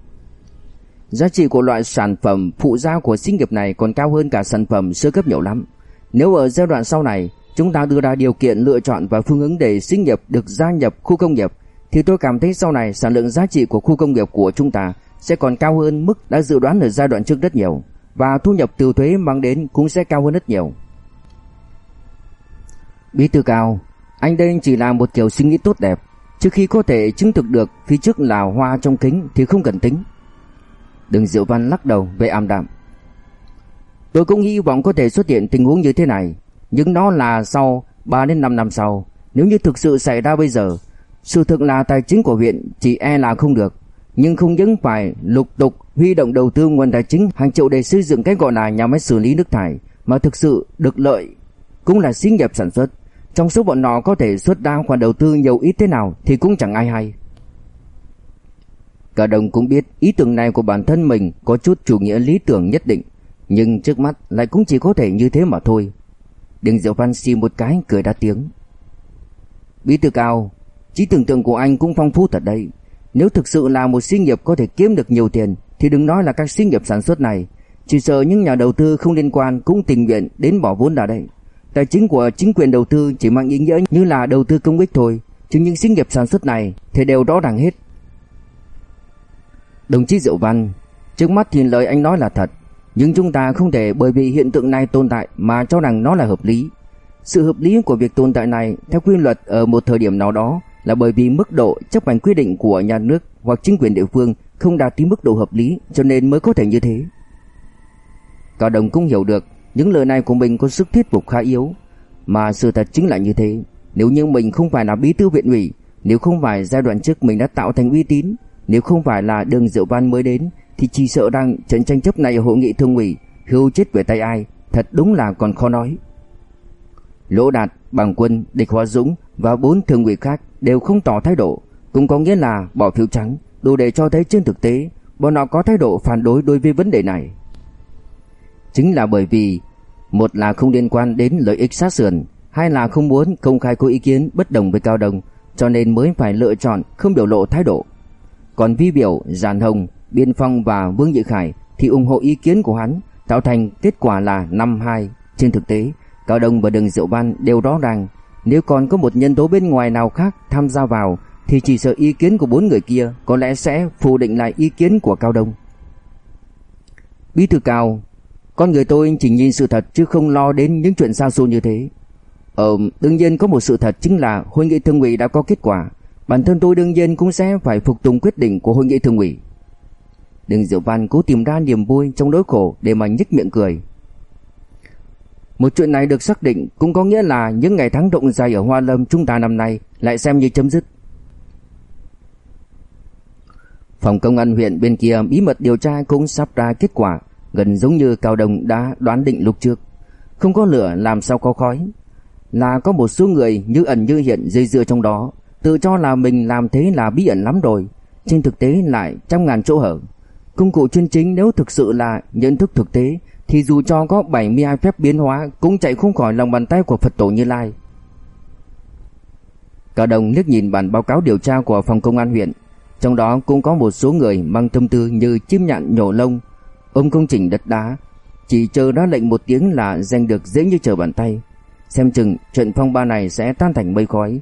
Giá trị của loại sản phẩm phụ gia của sinh nghiệp này còn cao hơn cả sản phẩm sơ cấp nhiều lắm. Nếu ở giai đoạn sau này, chúng ta đưa ra điều kiện, lựa chọn và phương hướng để sinh nghiệp được gia nhập khu công nghiệp, thì tôi cảm thấy sau này sản lượng giá trị của khu công nghiệp của chúng ta sẽ còn cao hơn mức đã dự đoán ở giai đoạn trước rất nhiều và thu nhập từ thuế mang đến cũng sẽ cao hơn rất nhiều. Bí thư cao, anh đây chỉ là một kiểu suy nghĩ tốt đẹp, trước khi có thể chứng thực được phía trước là hoa trong kính thì không cần tính. Đừng Diệu Văn lắc đầu về ảm đạm. Tôi cũng hy vọng có thể xuất hiện tình huống như thế này, nhưng nó là sau 3 đến 5 năm sau. Nếu như thực sự xảy ra bây giờ, sự thực là tài chính của huyện chỉ e là không được, nhưng không những phải lục tục huy động đầu tư nguồn tài chính hàng triệu để xây dựng cái gọi là nhà máy xử lý nước thải mà thực sự được lợi cũng là xí nghiệp sản xuất. Trong số bọn nó có thể xuất ra khoản đầu tư nhiều ít thế nào thì cũng chẳng ai hay. Cả đồng cũng biết ý tưởng này của bản thân mình có chút chủ nghĩa lý tưởng nhất định, nhưng trước mắt lại cũng chỉ có thể như thế mà thôi. Đừng Diệu Văn xì một cái cười đá tiếng. Bí thư cao, trí tưởng tượng của anh cũng phong phú thật đấy. Nếu thực sự là một xí nghiệp có thể kiếm được nhiều tiền thì đừng nói là các xí nghiệp sản xuất này, chỉ sợ những nhà đầu tư không liên quan cũng tình nguyện đến bỏ vốn ra đây. Tài chính của chính quyền đầu tư chỉ mang ý nghĩa như là đầu tư công ích thôi, chứ những xí nghiệp sản xuất này thì đều rõ ràng hết. Đồng chí Diệu Văn, trước mắt thì lời anh nói là thật, nhưng chúng ta không thể bởi vì hiện tượng này tồn tại mà cho rằng nó là hợp lý. Sự hợp lý của việc tồn tại này theo quy luật ở một thời điểm nào đó là bởi vì mức độ chấp hành quy định của nhà nước hoặc chính quyền địa phương không đạt tới mức độ hợp lý cho nên mới có thể như thế. Cao Đồng cũng hiểu được những lời này của mình có sức thuyết phục khá yếu, mà sự thật chính là như thế. Nếu như mình không phải là bí thư viện ủy, nếu không phải giai đoạn trước mình đã tạo thành uy tín, nếu không phải là đường Diệu Văn mới đến, thì chỉ sợ rằng trận tranh chấp này ở hội nghị thương ủy hưu chết về tay ai, thật đúng là còn khó nói. Lỗ Đạt, Bằng Quân, Địch Hóa Dũng và bốn thường ủy khác đều không tỏ thái độ, cũng có nghĩa là bỏ phiếu trắng, đủ để cho thấy trên thực tế bọn họ có thái độ phản đối đối với vấn đề này. Chính là bởi vì một là không liên quan đến lợi ích sát sườn, hai là không muốn công khai có ý kiến bất đồng với Cao Đông, cho nên mới phải lựa chọn không biểu lộ thái độ. Còn Vi Biểu, Giàn Hồng, Biên Phong và Vương Dự Khải thì ủng hộ ý kiến của hắn, tạo thành kết quả là 5-2, Trên thực tế, Cao Đông và Đường Diệu Văn đều rõ ràng, nếu còn có một nhân tố bên ngoài nào khác tham gia vào thì chỉ sợ ý kiến của bốn người kia có lẽ sẽ phủ định lại ý kiến của Cao Đông. Bí thư Cao, con người tôi chỉ nhìn sự thật chứ không lo đến những chuyện xa xôi như thế. Ờ, đương nhiên có một sự thật chính là hội nghị thường ủy đã có kết quả. Bản thân tôi đương nhiên cũng sẽ phải phục tùng quyết định của hội nghị thường ủy. Đừng Diệu Văn cố tìm ra niềm vui trong nỗi khổ để mà nhếch miệng cười. Một chuyện này được xác định cũng có nghĩa là những ngày tháng động dài ở Hoa Lâm chúng ta năm nay lại xem như chấm dứt. Phòng công an huyện bên kia bí mật điều tra cũng sắp ra kết quả, gần giống như Cao Đồng đã đoán định lúc trước. Không có lửa làm sao có khói. Là có một số người như ẩn như hiện dây dưa trong đó, tự cho là mình làm thế là bí ẩn lắm rồi, trên thực tế lại trăm ngàn chỗ hở. Công cụ chuyên chính nếu thực sự là nhận thức thực tế thì dù cho có 72 phép biến hóa cũng chạy không khỏi lòng bàn tay của Phật tổ Như Lai. Cao Đồng liếc nhìn bản báo cáo điều tra của phòng công an huyện, trong đó cũng có một số người mang tâm tư như chim nhạn nhổ lông, ôm công trình đất đá, chỉ chờ ra lệnh một tiếng là giành được dễ như trở bàn tay. Xem chừng trận phong ba này sẽ tan thành mây khói.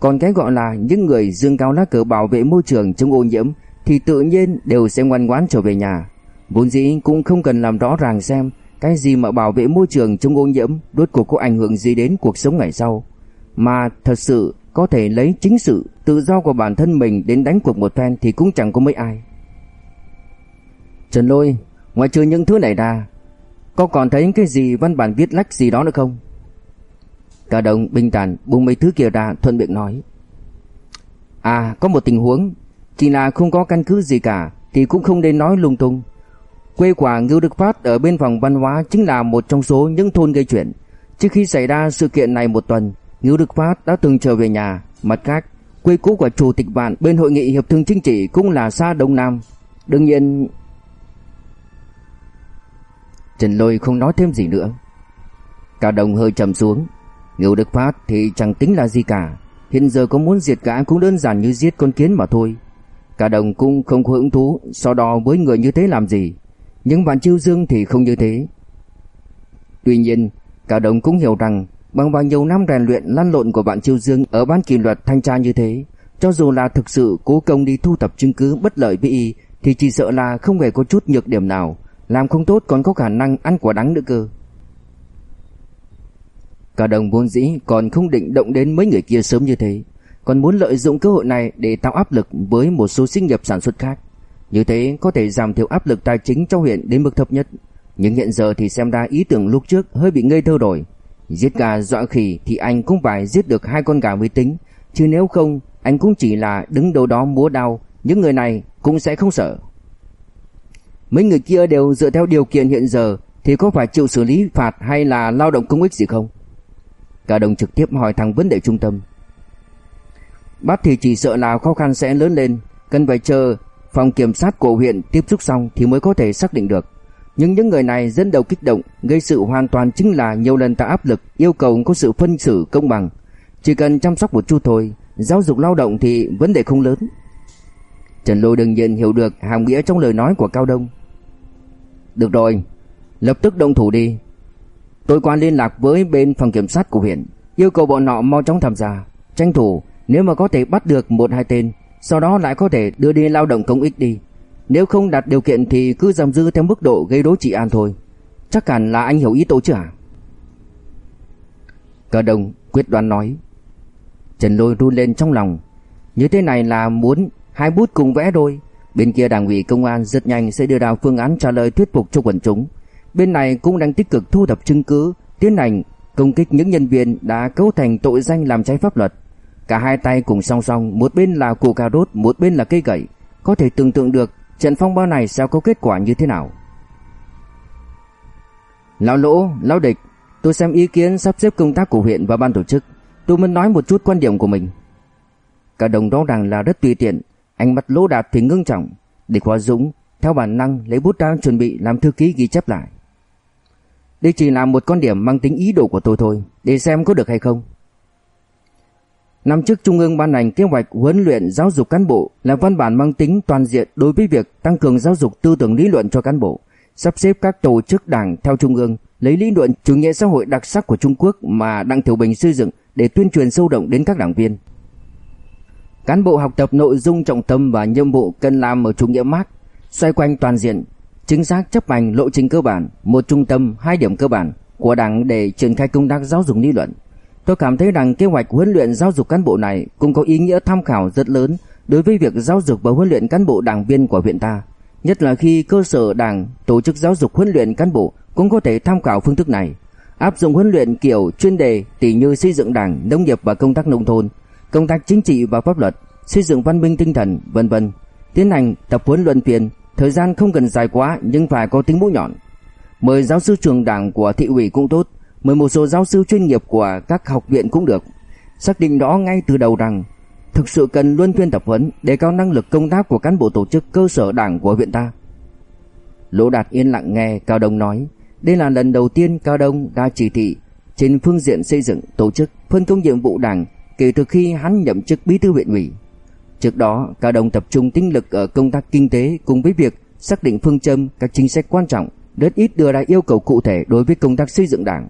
Còn cái gọi là những người dương cao lá cờ bảo vệ môi trường chống ô nhiễm thì tự nhiên đều sẽ ngoan ngoãn trở về nhà. Vốn dĩ cũng không cần làm rõ ràng xem cái gì mà bảo vệ môi trường chống ô nhiễm rốt cuộc có ảnh hưởng gì đến cuộc sống ngày sau. Mà thật sự có thể lấy chính sự tự do của bản thân mình đến đánh cuộc một phen thì cũng chẳng có mấy ai. Trần Lôi, ngoài trừ những thứ này ra, có còn thấy cái gì văn bản viết lách gì đó nữa không? Cả đồng bình tản buông mấy thứ kia ra thuận miệng nói. À, có một tình huống, chỉ là không có căn cứ gì cả thì cũng không nên nói lung tung. Quê quả Ngưu Đức Phát ở bên phòng văn hóa chính là một trong số những thôn gây chuyện. Trước khi xảy ra sự kiện này một tuần, Ngưu Đức Phát đã từng trở về nhà. Mặt khác, quê cũ của chủ tịch vạn bên hội nghị hiệp thương chính trị cũng là xa Đông Nam. Đương nhiên... Trần Lôi không nói thêm gì nữa. Cả đồng hơi trầm xuống. Ngưu Đức Phát thì chẳng tính là gì cả. Hiện giờ có muốn diệt gã cũng đơn giản như giết con kiến mà thôi. Cả đồng cũng không có hứng thú so đo với người như thế làm gì. Nhưng bạn Chiêu Dương thì không như thế. Tuy nhiên, cả đồng cũng hiểu rằng bằng bao nhiêu năm rèn luyện lăn lộn của bạn Chiêu Dương ở ban kỷ luật thanh tra như thế, cho dù là thực sự cố công đi thu thập chứng cứ bất lợi với y thì chỉ sợ là không hề có chút nhược điểm nào, làm không tốt còn có khả năng ăn quả đắng nữa cơ. Cả đồng vốn dĩ còn không định động đến mấy người kia sớm như thế, còn muốn lợi dụng cơ hội này để tạo áp lực với một số sinh nghiệp sản xuất khác. Như thế có thể giảm thiểu áp lực tài chính cho huyện đến mức thấp nhất. Nhưng hiện giờ thì xem ra ý tưởng lúc trước hơi bị ngây thơ rồi. Giết gà dọa khỉ thì anh cũng phải giết được hai con gà mới tính. Chứ nếu không, anh cũng chỉ là đứng đâu đó múa đau. Những người này cũng sẽ không sợ. Mấy người kia đều dựa theo điều kiện hiện giờ thì có phải chịu xử lý phạt hay là lao động công ích gì không? Cả đồng trực tiếp hỏi thằng vấn đề trung tâm. Bắt thì chỉ sợ là khó khăn sẽ lớn lên, cần phải chờ phòng kiểm sát của huyện tiếp xúc xong thì mới có thể xác định được. Nhưng những người này dẫn đầu kích động, gây sự hoàn toàn chính là nhiều lần tạo áp lực, yêu cầu có sự phân xử công bằng. Chỉ cần chăm sóc một chút thôi, giáo dục lao động thì vấn đề không lớn. Trần Lôi đương nhiên hiểu được hàm nghĩa trong lời nói của Cao Đông. Được rồi, lập tức động thủ đi. Tôi qua liên lạc với bên phòng kiểm sát của huyện, yêu cầu bọn họ mau chóng tham gia, tranh thủ nếu mà có thể bắt được một hai tên sau đó lại có thể đưa đi lao động công ích đi. Nếu không đạt điều kiện thì cứ giam giữ theo mức độ gây rối trị an thôi. Chắc hẳn là anh hiểu ý tôi chứ hả? Cờ đồng quyết đoán nói. Trần Lôi run lên trong lòng. Như thế này là muốn hai bút cùng vẽ đôi. Bên kia đảng ủy công an rất nhanh sẽ đưa ra phương án trả lời thuyết phục cho quần chúng. Bên này cũng đang tích cực thu thập chứng cứ, tiến hành công kích những nhân viên đã cấu thành tội danh làm trái pháp luật. Cả hai tay cùng song song, một bên là củ cà rốt, một bên là cây gậy. Có thể tưởng tượng được trận phong ba này sẽ có kết quả như thế nào. Lão lỗ, lão địch, tôi xem ý kiến sắp xếp công tác của huyện và ban tổ chức. Tôi muốn nói một chút quan điểm của mình. Cả đồng đó rằng là rất tùy tiện, ánh mắt lỗ đạt thì ngưng trọng. Địch Hoa Dũng theo bản năng lấy bút ra chuẩn bị làm thư ký ghi chép lại. Đây chỉ là một con điểm mang tính ý đồ của tôi thôi, để xem có được hay không. Năm trước Trung ương ban hành kế hoạch huấn luyện giáo dục cán bộ là văn bản mang tính toàn diện đối với việc tăng cường giáo dục tư tưởng lý luận cho cán bộ. sắp xếp các tổ chức đảng theo trung ương, lấy lý luận chủ nghĩa xã hội đặc sắc của Trung Quốc mà Đặng Tiểu Bình xây dựng để tuyên truyền sâu rộng đến các đảng viên. Cán bộ học tập nội dung trọng tâm và nhiệm vụ cần làm ở chủ nghĩa Marx, xoay quanh toàn diện, chính xác chấp hành lộ trình cơ bản, một trung tâm, hai điểm cơ bản của Đảng để triển khai công tác giáo dục lý luận. Tôi cảm thấy rằng kế hoạch huấn luyện giáo dục cán bộ này cũng có ý nghĩa tham khảo rất lớn đối với việc giáo dục và huấn luyện cán bộ đảng viên của huyện ta. Nhất là khi cơ sở đảng tổ chức giáo dục huấn luyện cán bộ cũng có thể tham khảo phương thức này. Áp dụng huấn luyện kiểu chuyên đề tỉ như xây dựng đảng, nông nghiệp và công tác nông thôn, công tác chính trị và pháp luật, xây dựng văn minh tinh thần, vân vân. Tiến hành tập huấn luận phiên, thời gian không cần dài quá nhưng phải có tính mũi nhọn. Mời giáo sư trường đảng của thị ủy cũng tốt, mời một số giáo sư chuyên nghiệp của các học viện cũng được. Xác định đó ngay từ đầu rằng thực sự cần luân phiên tập huấn để cao năng lực công tác của cán bộ tổ chức cơ sở đảng của huyện ta. Lỗ Đạt yên lặng nghe Cao Đông nói, đây là lần đầu tiên Cao Đông đã chỉ thị trên phương diện xây dựng tổ chức phân công nhiệm vụ đảng kể từ khi hắn nhậm chức bí thư huyện ủy. Trước đó, Cao Đông tập trung tinh lực ở công tác kinh tế cùng với việc xác định phương châm các chính sách quan trọng, rất ít đưa ra yêu cầu cụ thể đối với công tác xây dựng đảng.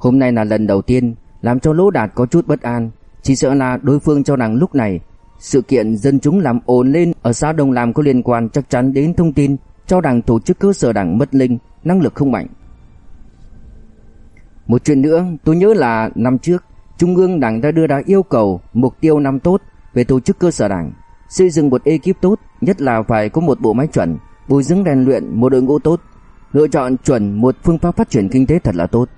Hôm nay là lần đầu tiên làm cho Lỗ Đạt có chút bất an, chỉ sợ là đối phương cho rằng lúc này sự kiện dân chúng làm ồn lên ở xã Đông Lam có liên quan chắc chắn đến thông tin cho rằng tổ chức cơ sở đảng mất linh, năng lực không mạnh. Một chuyện nữa, tôi nhớ là năm trước, Trung ương Đảng đã đưa ra yêu cầu mục tiêu năm tốt về tổ chức cơ sở đảng, xây dựng một ekip tốt, nhất là phải có một bộ máy chuẩn, bồi dưỡng rèn luyện một đội ngũ tốt, lựa chọn chuẩn một phương pháp phát triển kinh tế thật là tốt,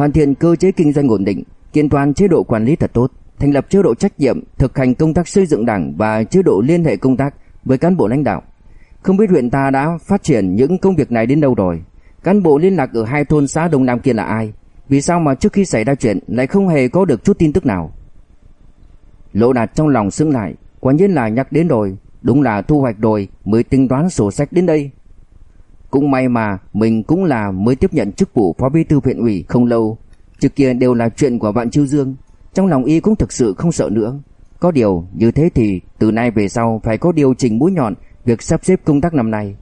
hoàn thiện cơ chế kinh doanh ổn định, kiện toàn chế độ quản lý thật tốt, thành lập chế độ trách nhiệm, thực hành công tác xây dựng đảng và chế độ liên hệ công tác với cán bộ lãnh đạo. Không biết huyện ta đã phát triển những công việc này đến đâu rồi? Cán bộ liên lạc ở hai thôn xã Đông Nam kia là ai? Vì sao mà trước khi xảy ra chuyện lại không hề có được chút tin tức nào? Lỗ Đạt trong lòng sững lại, quả nhiên là nhắc đến rồi, đúng là thu hoạch rồi mới tính toán sổ sách đến đây. Cũng may mà mình cũng là mới tiếp nhận chức vụ phó bí thư huyện ủy không lâu, trước kia đều là chuyện của Vạn Chiêu Dương, trong lòng y cũng thực sự không sợ nữa. Có điều như thế thì từ nay về sau phải có điều chỉnh mũi nhọn việc sắp xếp công tác năm nay.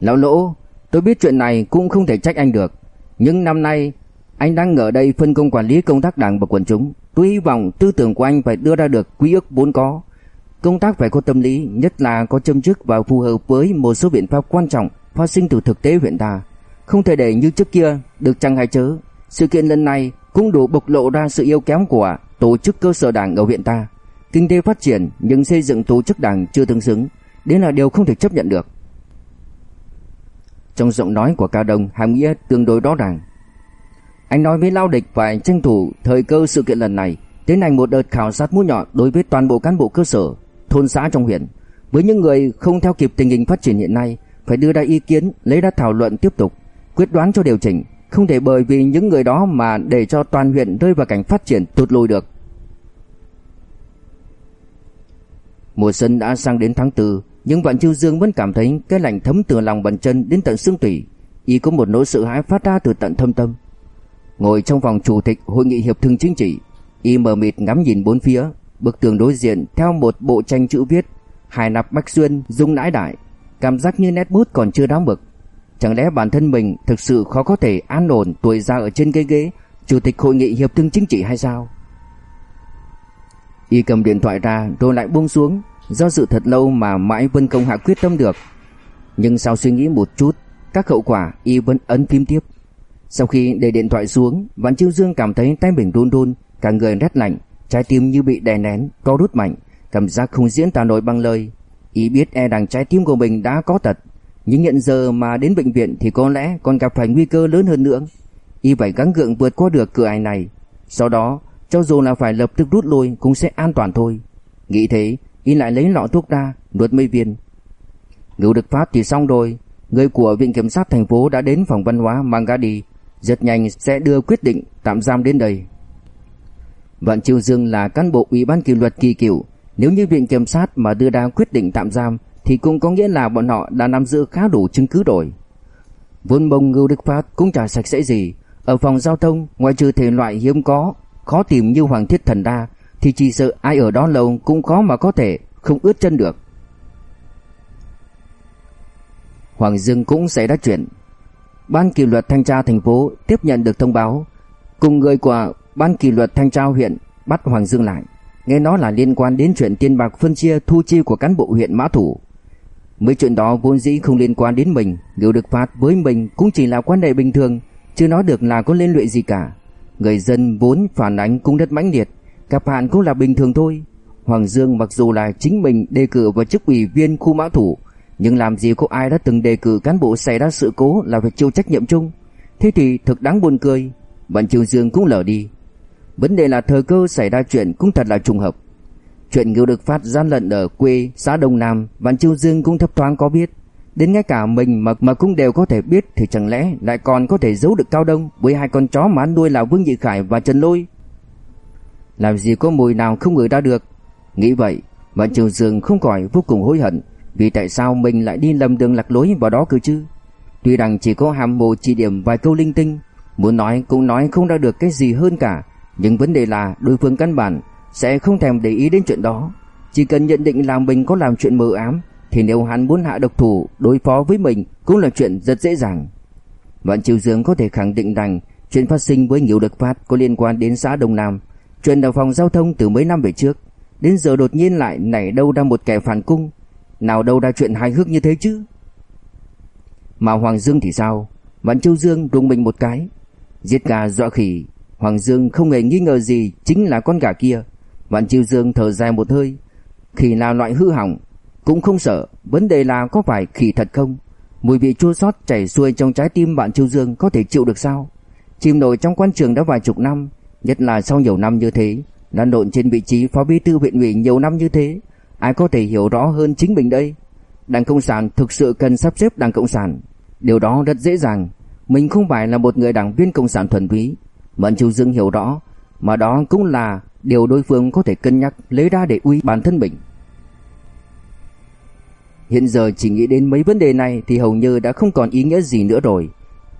Lão Lỗ, tôi biết chuyện này cũng không thể trách anh được, nhưng năm nay anh đang ở đây phân công quản lý công tác đảng và quần chúng, tôi hy vọng tư tưởng của anh phải đưa ra được quy ước vốn có. Công tác phải có tâm lý, nhất là có châm chức và phù hợp với một số biện pháp quan trọng phát sinh từ thực tế huyện ta. Không thể để như trước kia, được chăng hay chớ. Sự kiện lần này cũng đủ bộc lộ ra sự yếu kém của tổ chức cơ sở đảng ở huyện ta. Kinh tế phát triển nhưng xây dựng tổ chức đảng chưa tương xứng, đấy là điều không thể chấp nhận được. Trong giọng nói của Cao Đông hàm nghĩa tương đối rõ ràng. Anh nói với Lao Địch phải tranh thủ thời cơ sự kiện lần này, tiến hành một đợt khảo sát mũi nhọn đối với toàn bộ cán bộ cơ sở, thôn xã trong huyện. Với những người không theo kịp tình hình phát triển hiện nay, phải đưa ra ý kiến, lấy ra thảo luận tiếp tục, quyết đoán cho điều chỉnh, không thể bởi vì những người đó mà để cho toàn huyện rơi vào cảnh phát triển tụt lùi được. Mùa xuân đã sang đến tháng 4, nhưng Vạn Chiêu Dương vẫn cảm thấy cái lạnh thấm từ lòng bàn chân đến tận xương tủy, y có một nỗi sợ hãi phát ra từ tận thâm tâm. Ngồi trong phòng chủ tịch hội nghị hiệp thương chính trị, y mờ mịt ngắm nhìn bốn phía, bức tường đối diện theo một bộ tranh chữ viết, Hải Nạp Bách Xuyên dung nãi đại, cảm giác như nét bút còn chưa đóng mực. Chẳng lẽ bản thân mình thực sự khó có thể an ổn tuổi già ở trên ghế ghế chủ tịch hội nghị hiệp thương chính trị hay sao? Y cầm điện thoại ra rồi lại buông xuống, do dự thật lâu mà mãi vẫn không hạ quyết tâm được. Nhưng sau suy nghĩ một chút, các hậu quả y vẫn ấn phím tiếp. Sau khi để điện thoại xuống, Vạn Chiêu Dương cảm thấy tay mình run run, cả người rét lạnh, trái tim như bị đè nén, co rút mạnh, cảm giác không diễn tả nổi bằng lời. Y biết e rằng trái tim của mình đã có tật, nhưng hiện giờ mà đến bệnh viện thì có lẽ còn gặp phải nguy cơ lớn hơn nữa. Y phải gắng gượng vượt qua được cửa ải này. Sau đó, cho dù là phải lập tức rút lui cũng sẽ an toàn thôi. Nghĩ thế, Y lại lấy lọ thuốc ra, nuốt mấy viên. Ngưu được phát thì xong rồi. Người của Viện Kiểm sát thành phố đã đến phòng văn hóa mang gã đi. Rất nhanh sẽ đưa quyết định tạm giam đến đây. Vạn Chiêu Dương là cán bộ ủy ban kỷ luật kỳ cựu. Nếu như Viện Kiểm sát mà đưa ra quyết định tạm giam thì cũng có nghĩa là bọn họ đã nắm giữ khá đủ chứng cứ rồi. Vốn bông Ngưu Đức Phát cũng chả sạch sẽ gì. Ở phòng giao thông, ngoài trừ thể loại hiếm có, khó tìm như Hoàng Thiết Thần Đa, thì chỉ sợ ai ở đó lâu cũng khó mà có thể không ướt chân được. Hoàng Dương cũng xảy ra chuyện. Ban kỷ luật thanh tra thành phố tiếp nhận được thông báo cùng người của ban kỷ luật thanh tra huyện bắt Hoàng Dương lại. Nghe nói là liên quan đến chuyện tiền bạc phân chia thu chi của cán bộ huyện Mã Thủ. Mấy chuyện đó vốn dĩ không liên quan đến mình, nếu Đức Phát với mình cũng chỉ là quan hệ bình thường, chưa nói được là có liên lụy gì cả. Người dân vốn phản ánh cũng rất mãnh liệt, gặp hạn cũng là bình thường thôi. Hoàng Dương mặc dù là chính mình đề cử vào chức ủy viên khu mã thủ, nhưng làm gì có ai đã từng đề cử cán bộ xảy ra sự cố là phải chịu trách nhiệm chung. Thế thì thực đáng buồn cười, bọn Triều Dương cũng lờ đi. Vấn đề là thời cơ xảy ra chuyện cũng thật là trùng hợp. Chuyện Ngưu được phát gian lận ở quê xã Đông Nam, Văn Chiêu Dương cũng thấp thoáng có biết. Đến ngay cả mình mà mà cũng đều có thể biết thì chẳng lẽ lại còn có thể giấu được Cao Đông với hai con chó mà anh nuôi là Vương Dị Khải và Trần Lôi. Làm gì có mùi nào không ngửi ra được. Nghĩ vậy, Văn Chiêu Dương không khỏi vô cùng hối hận vì tại sao mình lại đi lầm đường lạc lối vào đó cơ chứ. Tuy rằng chỉ có hàm mồ chỉ điểm vài câu linh tinh, muốn nói cũng nói không ra được cái gì hơn cả, nhưng vấn đề là đối phương căn bản sẽ không thèm để ý đến chuyện đó. Chỉ cần nhận định là mình có làm chuyện mờ ám thì nếu hắn muốn hạ độc thủ đối phó với mình cũng là chuyện rất dễ dàng. Vạn Triều Dương có thể khẳng định rằng chuyện phát sinh với Nghiêu Đức Phát có liên quan đến xã Đông Nam, chuyện đầu phòng giao thông từ mấy năm về trước, đến giờ đột nhiên lại nảy đâu ra một kẻ phản cung, nào đâu ra chuyện hài hước như thế chứ. Mà Hoàng Dương thì sao? Vạn Châu Dương rung mình một cái, giết gà dọa khỉ, Hoàng Dương không hề nghi ngờ gì chính là con gà kia. Vạn Chiêu Dương thở dài một hơi, khỉ là loại hư hỏng, cũng không sợ, vấn đề là có phải khỉ thật không? Mùi vị chua xót chảy xuôi trong trái tim bạn Chiêu Dương có thể chịu được sao? Chìm nổi trong quan trường đã vài chục năm, nhất là sau nhiều năm như thế, lăn lộn trên vị trí phó bí thư huyện ủy nhiều năm như thế, ai có thể hiểu rõ hơn chính mình đây? Đảng Cộng sản thực sự cần sắp xếp Đảng Cộng sản, điều đó rất dễ dàng. Mình không phải là một người đảng viên Cộng sản thuần túy, Mẫn Chu Dương hiểu rõ, mà đó cũng là điều đối phương có thể cân nhắc lấy ra để uy bản thân mình. Hiện giờ chỉ nghĩ đến mấy vấn đề này thì hầu như đã không còn ý nghĩa gì nữa rồi.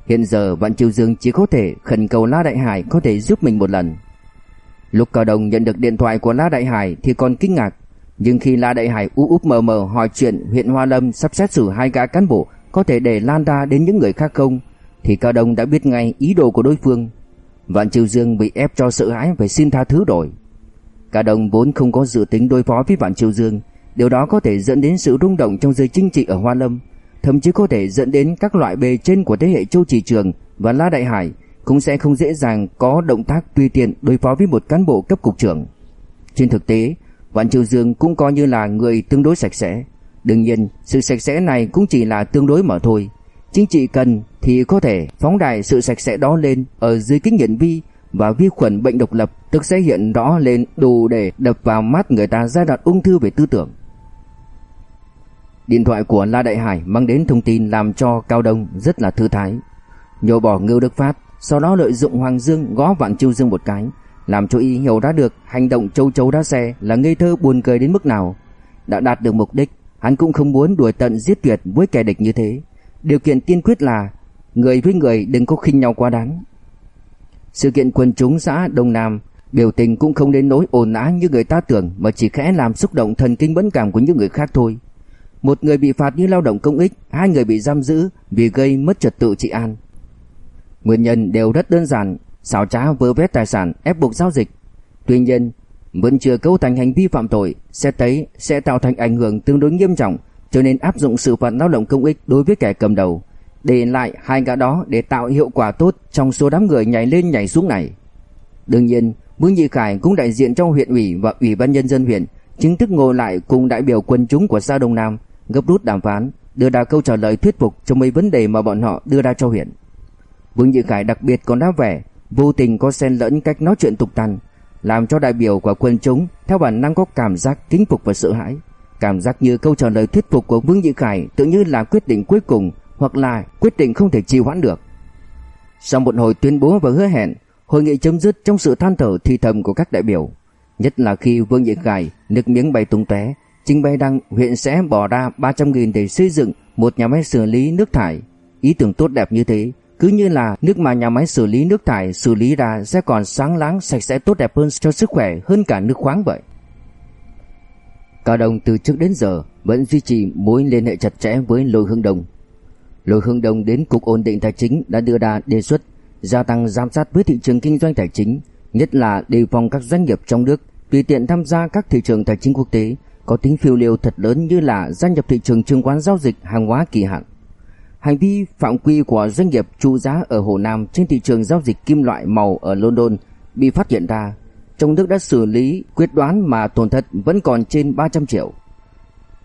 Hiện giờ Vạn Triều Dương chỉ có thể khẩn cầu La Đại Hải có thể giúp mình một lần. Lúc Cao Đồng nhận được điện thoại của La Đại Hải thì còn kinh ngạc, nhưng khi La Đại Hải ú úp mờ mờ hỏi chuyện huyện Hoa Lâm sắp xét xử hai gã cán bộ có thể để lan ra đến những người khác không, thì Cao Đồng đã biết ngay ý đồ của đối phương. Vạn Triều Dương bị ép cho sợ hãi phải xin tha thứ rồi. Cả đồng vốn không có dự tính đối phó với Vạn Triều Dương, điều đó có thể dẫn đến sự rung động trong giới chính trị ở Hoa Lâm, thậm chí có thể dẫn đến các loại bề trên của thế hệ Châu Chỉ Trường và La Đại Hải cũng sẽ không dễ dàng có động tác tùy tiện đối phó với một cán bộ cấp cục trưởng. Trên thực tế, Vạn Triều Dương cũng coi như là người tương đối sạch sẽ. Đương nhiên, sự sạch sẽ này cũng chỉ là tương đối mà thôi. Chính trị cần thì có thể phóng đại sự sạch sẽ đó lên ở dưới kính hiển vi và vi khuẩn bệnh độc lập tức sẽ hiện rõ lên đủ để đập vào mắt người ta giai đoạn ung thư về tư tưởng. Điện thoại của La Đại Hải mang đến thông tin làm cho Cao Đông rất là thư thái. Nhổ bỏ Ngưu Đức Phát, sau đó lợi dụng Hoàng Dương gõ Vạn Chiêu Dương một cái, làm cho y hiểu ra được hành động châu châu đá xe là ngây thơ buồn cười đến mức nào. Đã đạt được mục đích, hắn cũng không muốn đuổi tận giết tuyệt với kẻ địch như thế. Điều kiện tiên quyết là người với người đừng có khinh nhau quá đáng. Sự kiện quần chúng xã Đông Nam biểu tình cũng không đến nỗi ồn ào như người ta tưởng mà chỉ khẽ làm xúc động thần kinh bấn cảm của những người khác thôi. Một người bị phạt như lao động công ích, hai người bị giam giữ vì gây mất trật tự trị an. Nguyên nhân đều rất đơn giản, xảo trá vơ vét tài sản ép buộc giao dịch. Tuy nhiên, vẫn chưa cấu thành hành vi phạm tội, sẽ thấy sẽ tạo thành ảnh hưởng tương đối nghiêm trọng cho nên áp dụng sự phạt lao động công ích đối với kẻ cầm đầu, để lại hai gã đó để tạo hiệu quả tốt trong số đám người nhảy lên nhảy xuống này. Đương nhiên, Vương Nhị Khải cũng đại diện trong huyện ủy và ủy ban nhân dân huyện, chính thức ngồi lại cùng đại biểu quân chúng của xã Đông Nam, gấp rút đàm phán, đưa ra câu trả lời thuyết phục cho mấy vấn đề mà bọn họ đưa ra cho huyện. Vương Nhị Khải đặc biệt còn đã vẻ, vô tình có xen lẫn cách nói chuyện tục tằn, làm cho đại biểu của quân chúng theo bản năng có cảm giác kính phục và sợ hãi. Cảm giác như câu trả lời thuyết phục của Vương Nhị Khải tự như là quyết định cuối cùng hoặc là quyết định không thể trì hoãn được. Sau một hồi tuyên bố và hứa hẹn, hội nghị chấm dứt trong sự than thở thì thầm của các đại biểu. Nhất là khi Vương Nhị Khải nước miếng bay tung tóe, trình bày rằng huyện sẽ bỏ ra 300.000 để xây dựng một nhà máy xử lý nước thải. Ý tưởng tốt đẹp như thế, cứ như là nước mà nhà máy xử lý nước thải xử lý ra sẽ còn sáng láng sạch sẽ tốt đẹp hơn cho sức khỏe hơn cả nước khoáng vậy. Cao Đông từ trước đến giờ vẫn duy trì mối liên hệ chặt chẽ với Lôi Hương Đông. Lôi Hương Đông đến Cục Ổn định Tài chính đã đưa ra đề xuất gia tăng giám sát với thị trường kinh doanh tài chính, nhất là đề phòng các doanh nghiệp trong nước tùy tiện tham gia các thị trường tài chính quốc tế có tính phiêu lưu thật lớn như là gia nhập thị trường chứng khoán giao dịch hàng hóa kỳ hạn. Hành vi phạm quy của doanh nghiệp trụ giá ở Hồ Nam trên thị trường giao dịch kim loại màu ở London bị phát hiện ra, trong nước đã xử lý quyết đoán mà tổn thất vẫn còn trên 300 triệu.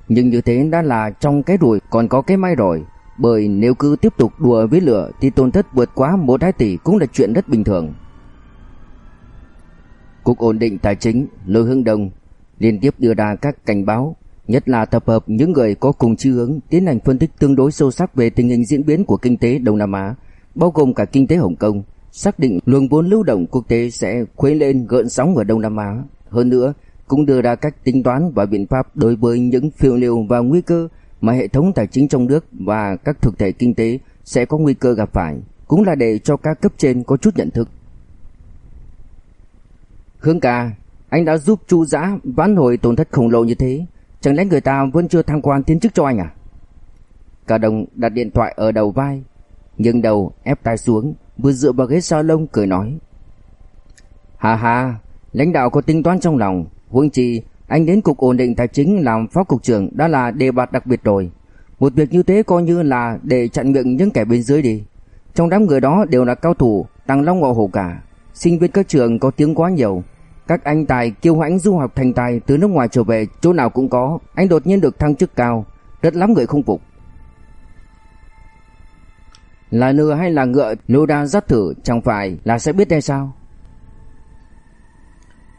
Nhưng như thế đã là trong cái rủi còn có cái may rồi, bởi nếu cứ tiếp tục đùa với lửa thì tổn thất vượt quá 1 2 tỷ cũng là chuyện rất bình thường. Cục ổn định tài chính Lôi Hưng Đông liên tiếp đưa ra các cảnh báo, nhất là tập hợp những người có cùng chí hướng tiến hành phân tích tương đối sâu sắc về tình hình diễn biến của kinh tế Đông Nam Á, bao gồm cả kinh tế Hồng Kông, xác định luồng vốn lưu động quốc tế sẽ khuấy lên gợn sóng ở Đông Nam Á. Hơn nữa, cũng đưa ra cách tính toán và biện pháp đối với những phiêu lưu và nguy cơ mà hệ thống tài chính trong nước và các thực thể kinh tế sẽ có nguy cơ gặp phải, cũng là để cho các cấp trên có chút nhận thức. khương ca, anh đã giúp Chu Giã vãn hồi tổn thất khổng lồ như thế, chẳng lẽ người ta vẫn chưa thăng quan tiến chức cho anh à? Cả đồng đặt điện thoại ở đầu vai, nhưng đầu ép tai xuống, vừa dựa vào ghế salon cười nói. Hà hà, lãnh đạo có tính toán trong lòng, huống chi anh đến cục ổn định tài chính làm phó cục trưởng đã là đề bạt đặc biệt rồi. Một việc như thế coi như là để chặn miệng những kẻ bên dưới đi. Trong đám người đó đều là cao thủ, tăng long ngọ hổ cả. Sinh viên các trường có tiếng quá nhiều, các anh tài kiêu hãnh du học thành tài từ nước ngoài trở về chỗ nào cũng có, anh đột nhiên được thăng chức cao, rất lắm người không phục. Là lừa hay là ngựa lô đang dắt thử chẳng phải là sẽ biết hay sao?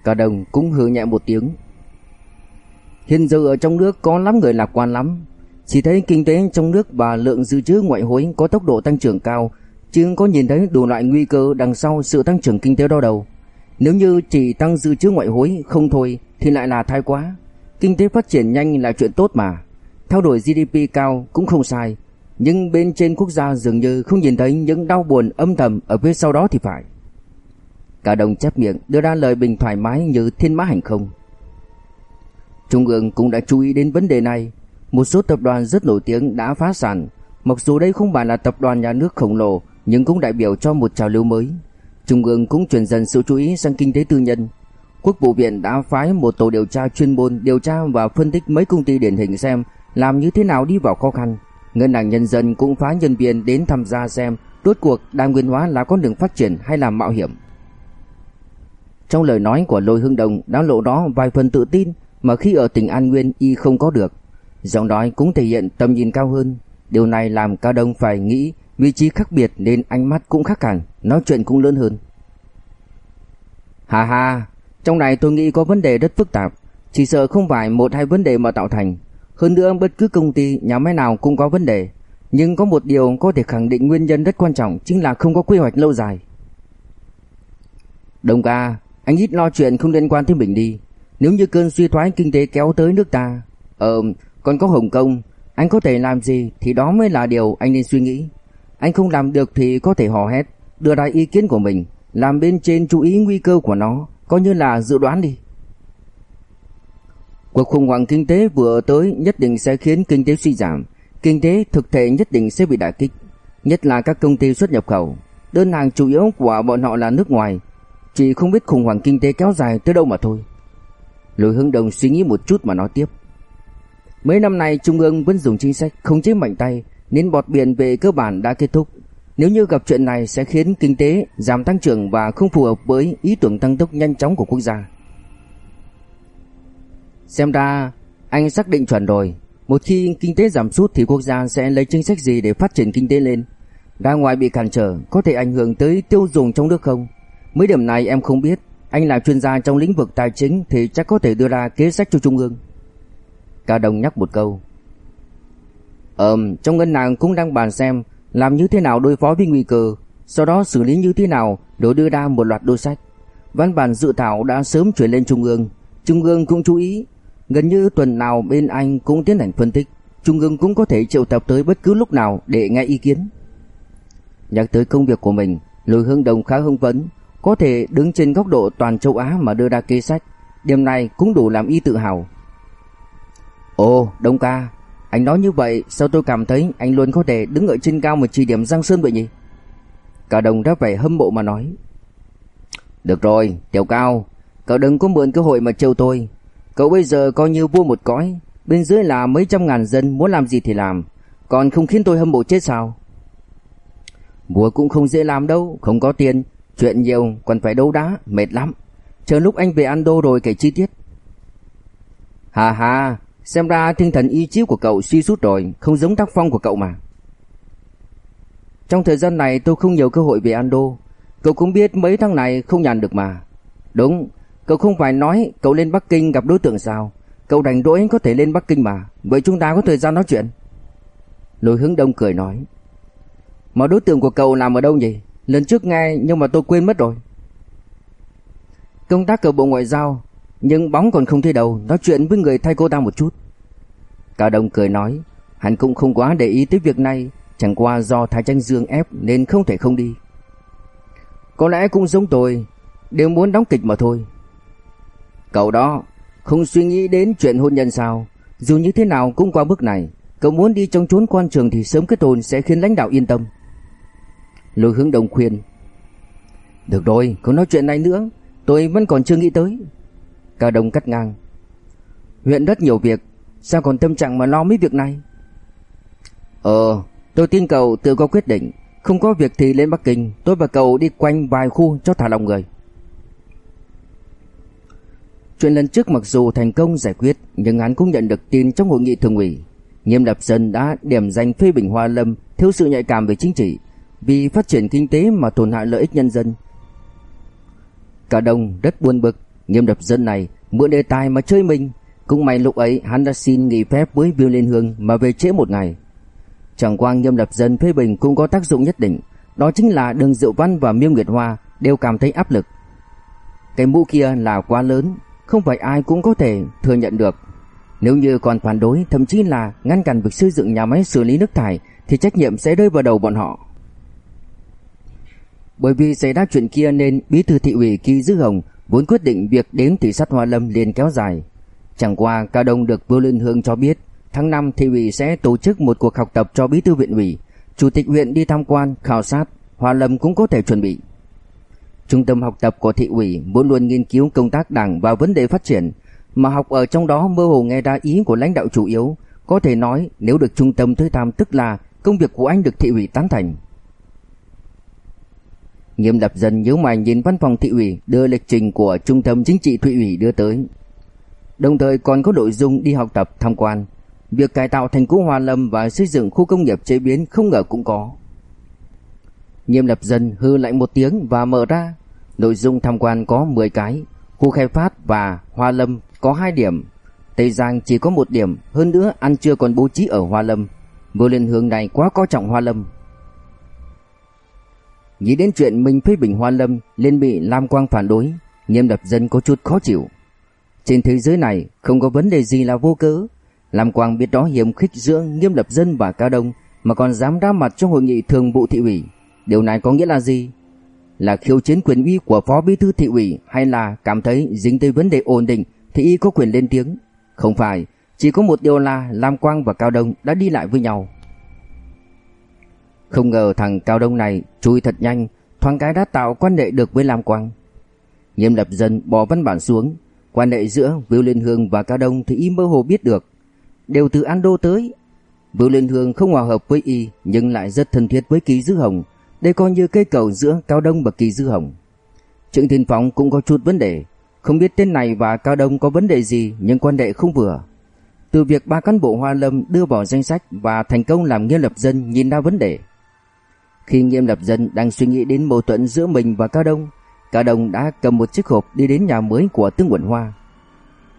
Cả đồng cũng hừ nhẹ một tiếng. Hiện giờ ở trong nước có lắm người lạc quan lắm, chỉ thấy kinh tế trong nước và lượng dự trữ ngoại hối có tốc độ tăng trưởng cao, chứ có nhìn thấy đủ loại nguy cơ đằng sau sự tăng trưởng kinh tế đó đâu. Nếu như chỉ tăng dự trữ ngoại hối không thôi thì lại là thái quá. Kinh tế phát triển nhanh là chuyện tốt mà. Theo đuổi GDP cao cũng không sai. Nhưng bên trên quốc gia dường như không nhìn thấy những đau buồn âm thầm ở phía sau đó thì phải. Cả đồng chép miệng đưa ra lời bình thoải mái như thiên mã hành không. Trung ương cũng đã chú ý đến vấn đề này. Một số tập đoàn rất nổi tiếng đã phá sản. Mặc dù đây không phải là tập đoàn nhà nước khổng lồ, nhưng cũng đại biểu cho một trào lưu mới. Trung ương cũng chuyển dần sự chú ý sang kinh tế tư nhân. Quốc vụ viện đã phái một tổ điều tra chuyên môn điều tra và phân tích mấy công ty điển hình xem làm như thế nào đi vào khó khăn. Ngân hàng nhân dân cũng phái nhân viên đến tham gia xem rốt cuộc đa nguyên hóa là con đường phát triển hay là mạo hiểm. Trong lời nói của Lôi Hưng Đồng đã lộ đó vài phần tự tin mà khi ở tỉnh An Nguyên y không có được. Giọng nói cũng thể hiện tầm nhìn cao hơn. Điều này làm Cao Đông phải nghĩ vị trí khác biệt nên ánh mắt cũng khác hẳn, nói chuyện cũng lớn hơn. Hà hà, trong này tôi nghĩ có vấn đề rất phức tạp, chỉ sợ không phải một hai vấn đề mà tạo thành. Hơn nữa bất cứ công ty, nhà máy nào cũng có vấn đề. Nhưng có một điều có thể khẳng định nguyên nhân rất quan trọng chính là không có quy hoạch lâu dài. Đồng ca, anh ít lo chuyện không liên quan tới mình đi. Nếu như cơn suy thoái kinh tế kéo tới nước ta, ờ, còn có Hồng Kông, anh có thể làm gì thì đó mới là điều anh nên suy nghĩ. Anh không làm được thì có thể hò hét, đưa ra ý kiến của mình, làm bên trên chú ý nguy cơ của nó, coi như là dự đoán đi. Cuộc khủng hoảng kinh tế vừa tới nhất định sẽ khiến kinh tế suy giảm, kinh tế thực thể nhất định sẽ bị đả kích, nhất là các công ty xuất nhập khẩu. Đơn hàng chủ yếu của bọn họ là nước ngoài, chỉ không biết khủng hoảng kinh tế kéo dài tới đâu mà thôi. Lôi Hưng Đồng suy nghĩ một chút mà nói tiếp. Mấy năm nay Trung ương vẫn dùng chính sách không chế mạnh tay nên bọt biển về cơ bản đã kết thúc. Nếu như gặp chuyện này sẽ khiến kinh tế giảm tăng trưởng và không phù hợp với ý tưởng tăng tốc nhanh chóng của quốc gia. Xem ra anh xác định chuẩn rồi. Một khi kinh tế giảm sút thì quốc gia sẽ lấy chính sách gì để phát triển kinh tế lên? Ra ngoài bị cản trở có thể ảnh hưởng tới tiêu dùng trong nước không? Mấy điểm này em không biết. Anh là chuyên gia trong lĩnh vực tài chính thì chắc có thể đưa ra kế sách cho Trung ương. Cả đồng nhắc một câu. Ờm, trong ngân hàng cũng đang bàn xem làm như thế nào đối phó với nguy cơ, sau đó xử lý như thế nào để đưa ra một loạt đôi sách. Văn bản dự thảo đã sớm chuyển lên Trung ương, Trung ương cũng chú ý, gần như tuần nào bên Anh cũng tiến hành phân tích, Trung ương cũng có thể triệu tập tới bất cứ lúc nào để nghe ý kiến. Nhắc tới công việc của mình, Lôi Hương Đồng khá hưng phấn, có thể đứng trên góc độ toàn châu Á mà đưa ra kế sách, điểm này cũng đủ làm y tự hào. Ồ, Đông ca, Anh nói như vậy sao tôi cảm thấy anh luôn có thể đứng ở trên cao mà chỉ điểm Giang Sơn vậy nhỉ? cả đồng đáp vẻ hâm mộ mà nói. Được rồi, Tiểu Cao, cậu đừng có mượn cơ hội mà trêu tôi. Cậu bây giờ coi như vua một cõi, bên dưới là mấy trăm ngàn dân muốn làm gì thì làm, còn không khiến tôi hâm mộ chết sao? Vua cũng không dễ làm đâu, không có tiền, chuyện nhiều còn phải đấu đá, mệt lắm. Chờ lúc anh về Ando rồi kể chi tiết. Hà hà, xem ra tinh thần ý chí của cậu suy sút rồi, không giống tác phong của cậu mà. Trong thời gian này tôi không nhiều cơ hội về Ando, cậu cũng biết mấy tháng này không nhàn được mà. Đúng, cậu không phải nói cậu lên Bắc Kinh gặp đối tượng sao? Cậu rảnh rỗi có thể lên Bắc Kinh mà, vậy chúng ta có thời gian nói chuyện. Lôi hướng đông cười nói. Mà đối tượng của cậu làm ở đâu nhỉ? Lần trước nghe nhưng mà tôi quên mất rồi. Công tác ở Bộ Ngoại giao, nhưng bóng còn không thấy đâu, nói chuyện với người thay cô ta một chút. Cao Đông cười nói, hắn cũng không quá để ý tới việc này, chẳng qua do Thái Tranh Dương ép nên không thể không đi. Có lẽ cũng giống tôi, đều muốn đóng kịch mà thôi. Cậu đó, không suy nghĩ đến chuyện hôn nhân sao? Dù như thế nào cũng qua bước này, cậu muốn đi trong chốn quan trường thì sớm kết hôn sẽ khiến lãnh đạo yên tâm. Lôi hướng đồng khuyên. Được rồi, không nói chuyện này nữa, tôi vẫn còn chưa nghĩ tới. Cao đồng cắt ngang. Huyện rất nhiều việc, sao còn tâm trạng mà lo mấy việc này? Ờ, tôi tin cậu tự có quyết định, không có việc thì lên Bắc Kinh, tôi và cậu đi quanh vài khu cho thả lòng người. Chuyện lần trước mặc dù thành công giải quyết, nhưng hắn cũng nhận được tin trong hội nghị thường ủy. Nghiêm Lập Dân đã điểm danh phê bình Hoa Lâm thiếu sự nhạy cảm về chính trị, vì phát triển kinh tế mà tổn hại lợi ích nhân dân. Cả đông rất buồn bực, Nghiêm Lập Dân này mượn đề tài mà chơi mình, cũng may lúc ấy hắn đã xin nghỉ phép với Viu Liên Hương mà về trễ một ngày. Chẳng qua Nghiêm Lập Dân phê bình cũng có tác dụng nhất định, đó chính là Đường Diệu Văn và Miêu Nguyệt Hoa đều cảm thấy áp lực. Cái mũ kia là quá lớn, không phải ai cũng có thể thừa nhận được. Nếu như còn phản đối, thậm chí là ngăn cản việc xây dựng nhà máy xử lý nước thải thì trách nhiệm sẽ rơi vào đầu bọn họ. Bởi vì xảy ra chuyện kia nên bí thư thị ủy Kỳ Dư Hồng vốn quyết định việc đến thị sát Hoa Lâm liền kéo dài. Chẳng qua Cao Đông được Vưu Liên Hương cho biết tháng 5 thị ủy sẽ tổ chức một cuộc học tập cho bí thư huyện ủy, chủ tịch huyện đi tham quan, khảo sát, Hoa Lâm cũng có thể chuẩn bị. Trung tâm học tập của thị ủy vốn luôn nghiên cứu công tác đảng và vấn đề phát triển, mà học ở trong đó mơ hồ nghe ra ý của lãnh đạo chủ yếu, có thể nói nếu được trung tâm tới tham tức là công việc của anh được thị ủy tán thành. Nghiêm lập dần nhớ mày nhìn văn phòng thị ủy đưa lịch trình của trung tâm chính trị thị ủy đưa tới. Đồng thời còn có nội dung đi học tập tham quan. Việc cải tạo thành phố Hoa Lâm và xây dựng khu công nghiệp chế biến không ngờ cũng có. Nghiêm lập dần hư lạnh một tiếng và mở ra. Nội dung tham quan có 10 cái, khu khai phát và Hoa Lâm có 2 điểm. Tây Giang chỉ có một điểm, hơn nữa ăn trưa còn bố trí ở Hoa Lâm. Vô lên hướng này quá coi trọng Hoa Lâm. Nghĩ đến chuyện mình phê bình Hoa Lâm lên bị Lam Quang phản đối, Nghiêm Lập Dân có chút khó chịu. Trên thế giới này không có vấn đề gì là vô cớ. Lam Quang biết đó hiểm khích giữa Nghiêm Lập Dân và Cao Đông mà còn dám ra mặt trong hội nghị thường vụ thị ủy. Điều này có nghĩa là gì? Là khiêu chiến quyền uy của phó bí thư thị ủy hay là cảm thấy dính tới vấn đề ổn định thì y có quyền lên tiếng? Không phải, chỉ có một điều là Lam Quang và Cao Đông đã đi lại với nhau. Không ngờ thằng Cao Đông này chui thật nhanh, thoáng cái đã tạo quan hệ được với Lam Quang. Nghiêm lập dân bỏ văn bản xuống, quan hệ giữa Vưu Liên Hương và Cao Đông thì y mơ hồ biết được. Đều từ Ando tới. Vưu Liên Hương không hòa hợp với y nhưng lại rất thân thiết với Kỳ Dư Hồng. Đây coi như cây cầu giữa Cao Đông và Kỳ Dư Hồng. Trịnh Thiên Phong cũng có chút vấn đề. Không biết tên này và Cao Đông có vấn đề gì nhưng quan hệ không vừa. Từ việc ba cán bộ Hoa Lâm đưa vào danh sách và thành công làm nghiêm lập dân nhìn ra vấn đề. Khi Nghiêm Lập Dân đang suy nghĩ đến mâu thuẫn giữa mình và Cao Đông, Cao Đông đã cầm một chiếc hộp đi đến nhà mới của Tương Quẩn Hoa.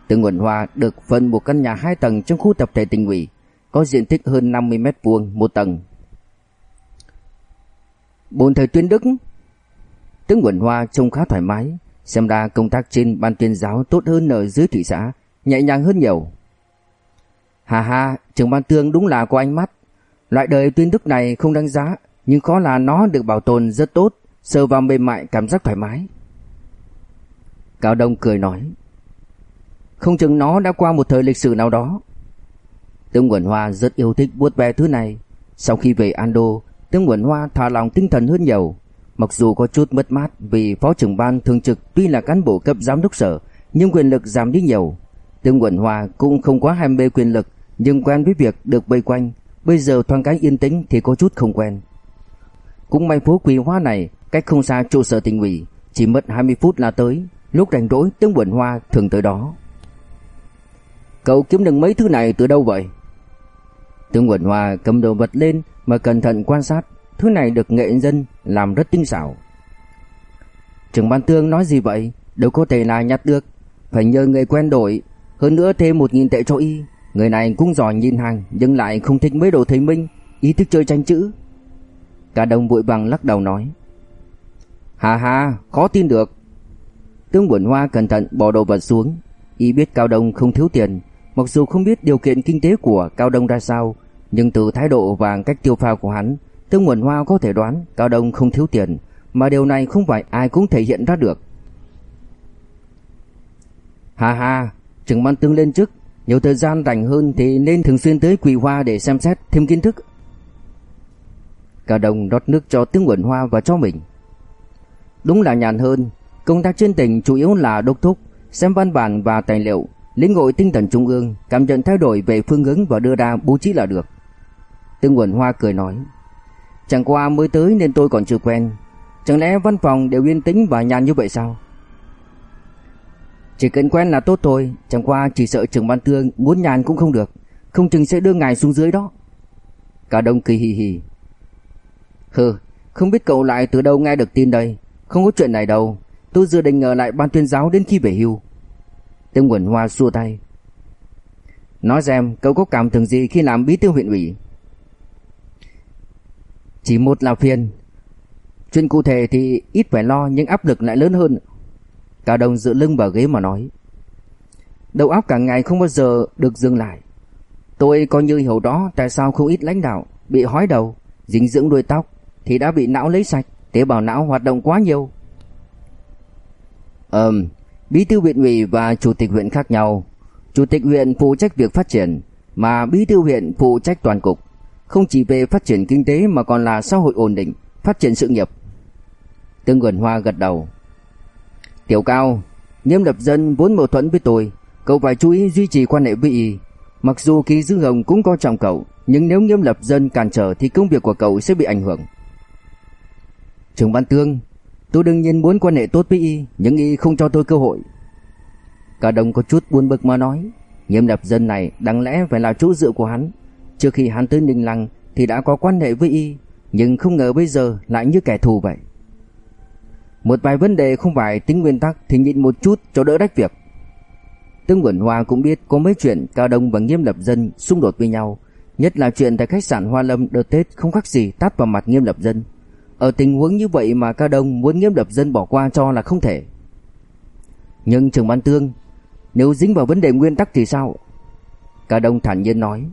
Tương Quẩn Hoa được phân một căn nhà hai tầng trong khu tập thể tỉnh ủy, có diện tích hơn 50 mét vuông một tầng. Bồn thầy tuyên đức Tướng Quẩn Hoa trông khá thoải mái, xem ra công tác trên ban tuyên giáo tốt hơn ở dưới thị xã, nhẹ nhàng hơn nhiều. Hà hà, trưởng ban tương đúng là có ánh mắt. Loại đời tuyên đức này không đáng giá, nhưng khó là nó được bảo tồn rất tốt, sờ vào mềm mại cảm giác thoải mái. Cao Đông cười nói, không chừng nó đã qua một thời lịch sử nào đó. Tương Quẩn Hoa rất yêu thích vuốt ve thứ này. Sau khi về Ando, Tương Quẩn Hoa thả lòng tinh thần hơn nhiều. Mặc dù có chút mất mát vì phó trưởng ban thường trực tuy là cán bộ cấp giám đốc sở, nhưng quyền lực giảm đi nhiều. Tương Quẩn Hoa cũng không quá ham mê quyền lực, nhưng quen với việc được vây quanh. Bây giờ thoáng cái yên tĩnh thì có chút không quen. Cũng may phố Quỳ Hoa này cách không xa trụ sở tỉnh ủy, chỉ mất 20 phút là tới. Lúc rảnh rỗi Tương Quẩn Hoa thường tới đó. Cậu kiếm được mấy thứ này từ đâu vậy? Tướng Quận Hoa cầm đồ vật lên mà cẩn thận quan sát, thứ này được nghệ dân làm rất tinh xảo. Trưởng ban tương nói gì vậy? Đâu có thể là nhặt được, phải nhờ người quen đổi, hơn nữa thêm một nghìn tệ cho y. Người này cũng giỏi nhìn hàng nhưng lại không thích mấy đồ thầy minh, ý thức chơi tranh chữ. Cả đồng vội vàng lắc đầu nói. Hà hà, khó tin được. tướng Quẩn Hoa cẩn thận bỏ đồ vật xuống, y biết Cao Đông không thiếu tiền, mặc dù không biết điều kiện kinh tế của Cao Đông ra sao, nhưng từ thái độ và cách tiêu pha của hắn, Tương Nguồn Hoa có thể đoán Cao Đông không thiếu tiền, mà điều này không phải ai cũng thể hiện ra được. Hà hà, trưởng ban tương lên chức, nhiều thời gian rảnh hơn thì nên thường xuyên tới Quỳ Hoa để xem xét thêm kiến thức. Cao Đông rót nước cho Tương Nguồn Hoa và cho mình. Đúng là nhàn hơn, công tác trên tỉnh chủ yếu là đốc thúc, xem văn bản và tài liệu, lĩnh hội tinh thần trung ương, cảm nhận thay đổi về phương hướng và đưa ra bố trí là được. Tương Quẩn Hoa cười nói, chẳng qua mới tới nên tôi còn chưa quen, chẳng lẽ văn phòng đều yên tĩnh và nhàn như vậy sao? Chỉ cần quen là tốt thôi, chẳng qua chỉ sợ trưởng ban tương muốn nhàn cũng không được, không chừng sẽ đưa ngài xuống dưới đó. Cả đông kỳ hì hì. Hừ, không biết cậu lại từ đâu nghe được tin đây, không có chuyện này đâu, tôi dự định ở lại ban tuyên giáo đến khi về hưu. Tương Quẩn Hoa xua tay. Nói xem cậu có cảm tưởng gì khi làm bí thư huyện ủy? Chỉ một là phiền. Chuyện cụ thể thì ít phải lo nhưng áp lực lại lớn hơn. cả đồng dựa lưng vào ghế mà nói. Đầu óc cả ngày không bao giờ được dừng lại. Tôi coi như hiểu đó tại sao không ít lãnh đạo bị hói đầu, dinh dưỡng đuôi tóc thì đã bị não lấy sạch, tế bào não hoạt động quá nhiều. Ừm, bí thư huyện ủy và chủ tịch huyện khác nhau. Chủ tịch huyện phụ trách việc phát triển, mà bí thư huyện phụ trách toàn cục, không chỉ về phát triển kinh tế mà còn là xã hội ổn định, phát triển sự nghiệp. Tương gần Hoa gật đầu. Tiểu Cao, Nghiêm Lập Dân vốn mâu thuẫn với tôi, cậu phải chú ý duy trì quan hệ với y. Mặc dù Kỳ Dư Hồng cũng coi trọng cậu, nhưng nếu Nghiêm Lập Dân cản trở thì công việc của cậu sẽ bị ảnh hưởng. Trường Ban Tương, tôi đương nhiên muốn quan hệ tốt với y, nhưng y không cho tôi cơ hội. Cả đồng có chút buồn bực mà nói, Nghiêm Lập Dân này đáng lẽ phải là chỗ dựa của hắn. Trước khi hắn tới Ninh Lăng thì đã có quan hệ với y, nhưng không ngờ bây giờ lại như kẻ thù vậy. Một vài vấn đề không phải tính nguyên tắc thì nhịn một chút cho đỡ đách việc. Tương Quẩn Hoa cũng biết có mấy chuyện Cao Đông và Nghiêm Lập Dân xung đột với nhau, nhất là chuyện tại khách sạn Hoa Lâm đợt Tết không khác gì tát vào mặt Nghiêm Lập Dân. Ở tình huống như vậy mà Cao Đông muốn Nghiêm Lập Dân bỏ qua cho là không thể. Nhưng Trường Ban Tương, nếu dính vào vấn đề nguyên tắc thì sao? Cao Đông thản nhiên nói.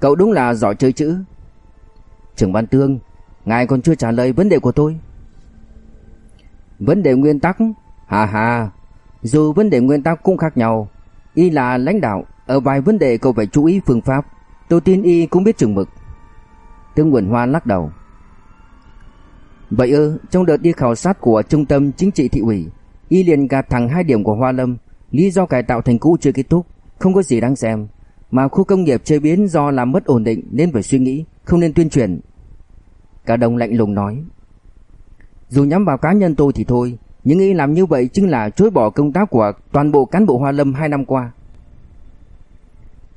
Cậu đúng là giỏi chơi chữ. Trưởng Ban Tương, ngài còn chưa trả lời vấn đề của tôi. Vấn đề nguyên tắc, hà hà, dù vấn đề nguyên tắc cũng khác nhau, y là lãnh đạo, ở vài vấn đề cậu phải chú ý phương pháp, tôi tin y cũng biết chừng mực. Tương Quỳnh Hoa lắc đầu. Vậy ư, trong đợt đi khảo sát của Trung tâm Chính trị Thị ủy, y liền gạt thẳng hai điểm của Hoa Lâm, lý do cải tạo thành cũ chưa kết thúc, không có gì đáng xem, mà khu công nghiệp chế biến do làm mất ổn định nên phải suy nghĩ, không nên tuyên truyền. Cả đồng lạnh lùng nói. Dù nhắm vào cá nhân tôi thì thôi, nhưng y làm như vậy chính là chối bỏ công tác của toàn bộ cán bộ Hoa Lâm hai năm qua.